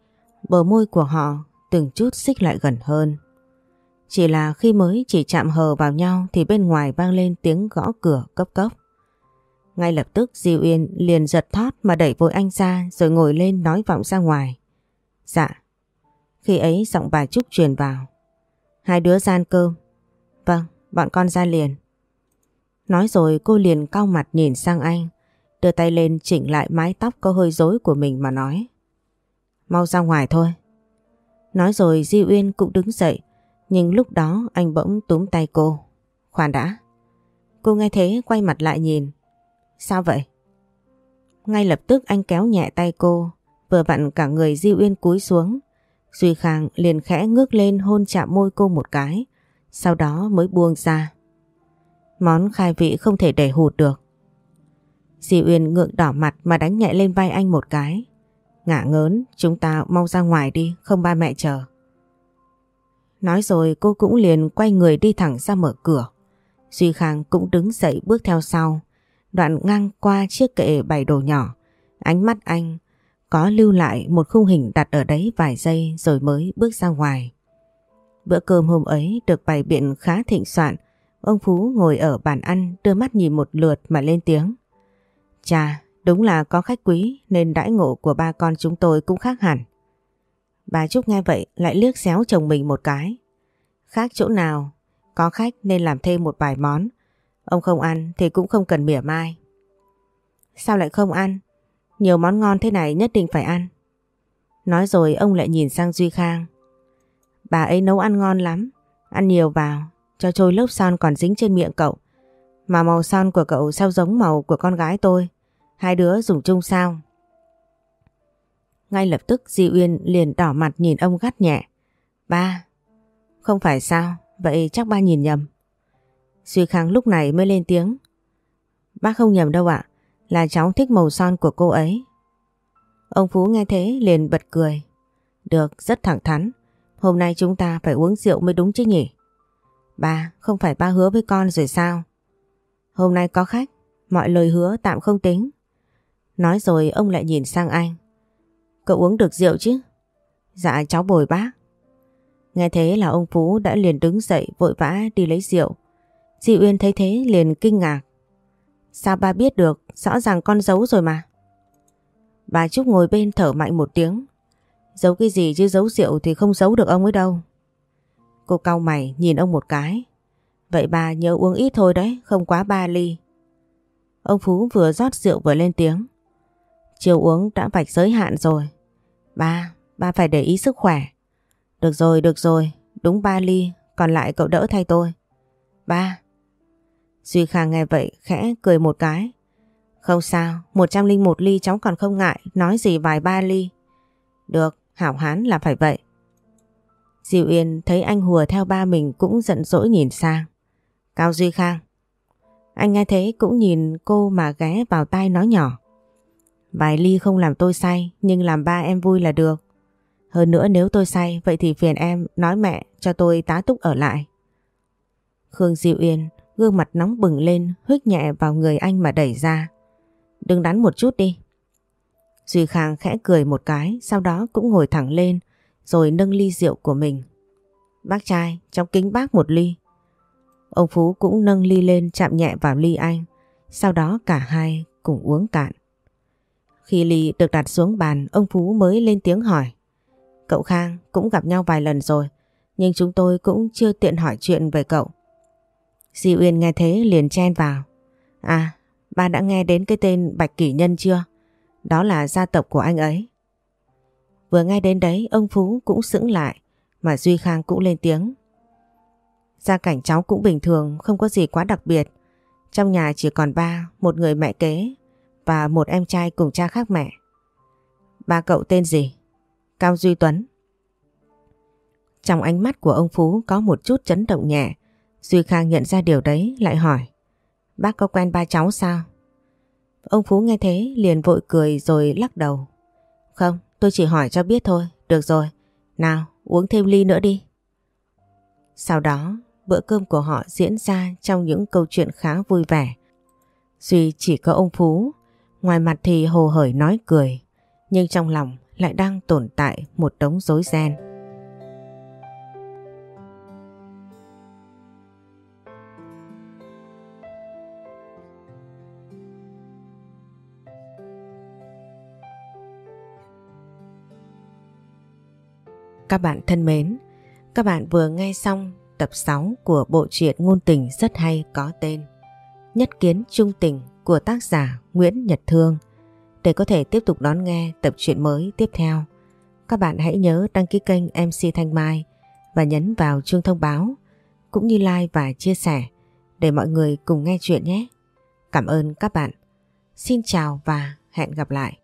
bờ môi của họ từng chút xích lại gần hơn. Chỉ là khi mới chỉ chạm hờ vào nhau thì bên ngoài vang lên tiếng gõ cửa cấp cốc. Ngay lập tức Di Yên liền giật thót mà đẩy vội anh ra rồi ngồi lên nói vọng ra ngoài. Dạ. Khi ấy giọng bà Trúc truyền vào. Hai đứa gian cơm. Vâng, bọn con ra liền. Nói rồi cô liền cau mặt nhìn sang anh, đưa tay lên chỉnh lại mái tóc có hơi rối của mình mà nói. Mau ra ngoài thôi. Nói rồi Di Uyên cũng đứng dậy, nhưng lúc đó anh bỗng túm tay cô. Khoan đã. Cô nghe thế quay mặt lại nhìn. Sao vậy? Ngay lập tức anh kéo nhẹ tay cô, vừa vặn cả người Di Uyên cúi xuống. Duy Khang liền khẽ ngước lên hôn chạm môi cô một cái, sau đó mới buông ra. Món khai vị không thể để hụt được. Di Uyên ngượng đỏ mặt mà đánh nhẹ lên vai anh một cái. Ngả ngớn, chúng ta mau ra ngoài đi, không ba mẹ chờ. Nói rồi cô cũng liền quay người đi thẳng ra mở cửa. Duy Khang cũng đứng dậy bước theo sau. Đoạn ngang qua chiếc kệ bày đồ nhỏ. Ánh mắt anh có lưu lại một khung hình đặt ở đấy vài giây rồi mới bước ra ngoài. Bữa cơm hôm ấy được bày biện khá thịnh soạn. Ông Phú ngồi ở bàn ăn đưa mắt nhìn một lượt mà lên tiếng. Chà, đúng là có khách quý nên đãi ngộ của ba con chúng tôi cũng khác hẳn. Bà Trúc nghe vậy lại liếc xéo chồng mình một cái. Khác chỗ nào, có khách nên làm thêm một vài món. Ông không ăn thì cũng không cần mỉa mai. Sao lại không ăn? Nhiều món ngon thế này nhất định phải ăn. Nói rồi ông lại nhìn sang Duy Khang. Bà ấy nấu ăn ngon lắm, ăn nhiều vào, cho trôi lớp son còn dính trên miệng cậu. Mà màu son của cậu sao giống màu của con gái tôi. Hai đứa dùng chung sao? Ngay lập tức Di Uyên liền đỏ mặt nhìn ông gắt nhẹ. Ba, không phải sao, vậy chắc ba nhìn nhầm. Duy Khang lúc này mới lên tiếng. Bác không nhầm đâu ạ, là cháu thích màu son của cô ấy. Ông Phú nghe thế liền bật cười. Được, rất thẳng thắn. Hôm nay chúng ta phải uống rượu mới đúng chứ nhỉ? Ba, không phải ba hứa với con rồi sao? Hôm nay có khách, mọi lời hứa tạm không tính. Nói rồi ông lại nhìn sang anh. Cậu uống được rượu chứ? Dạ cháu bồi bác. Nghe thế là ông Phú đã liền đứng dậy vội vã đi lấy rượu. Di Uyên thấy thế liền kinh ngạc. Sao ba biết được, rõ ràng con giấu rồi mà. Bà Trúc ngồi bên thở mạnh một tiếng. Giấu cái gì chứ giấu rượu thì không giấu được ông ấy đâu. Cô cau mày nhìn ông một cái. Vậy bà nhớ uống ít thôi đấy, không quá ba ly. Ông Phú vừa rót rượu vừa lên tiếng. Chiều uống đã vạch giới hạn rồi. Ba, ba phải để ý sức khỏe. Được rồi, được rồi, đúng ba ly, còn lại cậu đỡ thay tôi. Ba. Duy Khang nghe vậy khẽ cười một cái. Không sao, 101 ly cháu còn không ngại, nói gì vài ba ly. Được, hảo hán là phải vậy. Diệu Yên thấy anh hùa theo ba mình cũng giận dỗi nhìn sang. Cao Duy Khang. Anh nghe thế cũng nhìn cô mà ghé vào tai nói nhỏ. Vài ly không làm tôi say, nhưng làm ba em vui là được. Hơn nữa nếu tôi say, vậy thì phiền em nói mẹ cho tôi tá túc ở lại. Khương Diệu Yên gương mặt nóng bừng lên huyết nhẹ vào người anh mà đẩy ra. Đừng đắn một chút đi. Duy Khang khẽ cười một cái sau đó cũng ngồi thẳng lên rồi nâng ly rượu của mình. Bác trai, trong kính bác một ly. Ông Phú cũng nâng ly lên chạm nhẹ vào ly anh, sau đó cả hai cùng uống cạn. Khi ly được đặt xuống bàn, ông Phú mới lên tiếng hỏi. Cậu Khang cũng gặp nhau vài lần rồi, nhưng chúng tôi cũng chưa tiện hỏi chuyện về cậu. Di Uyên nghe thế liền chen vào. À, ba đã nghe đến cái tên Bạch Kỷ Nhân chưa? Đó là gia tộc của anh ấy. Vừa nghe đến đấy ông Phú cũng sững lại mà Duy Khang cũng lên tiếng. Gia cảnh cháu cũng bình thường không có gì quá đặc biệt. Trong nhà chỉ còn ba, một người mẹ kế và một em trai cùng cha khác mẹ. Ba cậu tên gì? Cao Duy Tuấn. Trong ánh mắt của ông Phú có một chút chấn động nhẹ. Duy Khang nhận ra điều đấy lại hỏi. Bác có quen ba cháu sao? Ông Phú nghe thế liền vội cười rồi lắc đầu. Không, Tôi chỉ hỏi cho biết thôi, được rồi. Nào, uống thêm ly nữa đi. Sau đó, bữa cơm của họ diễn ra trong những câu chuyện khá vui vẻ. Duy chỉ có ông Phú, ngoài mặt thì hồ hởi nói cười, nhưng trong lòng lại đang tồn tại một đống rối ren. Các bạn thân mến, các bạn vừa nghe xong tập 6 của bộ truyện ngôn tình rất hay có tên Nhất kiến trung tình của tác giả Nguyễn Nhật Thương. Để có thể tiếp tục đón nghe tập truyện mới tiếp theo, các bạn hãy nhớ đăng ký kênh MC Thanh Mai và nhấn vào chuông thông báo cũng như like và chia sẻ để mọi người cùng nghe chuyện nhé. Cảm ơn các bạn. Xin chào và hẹn gặp lại.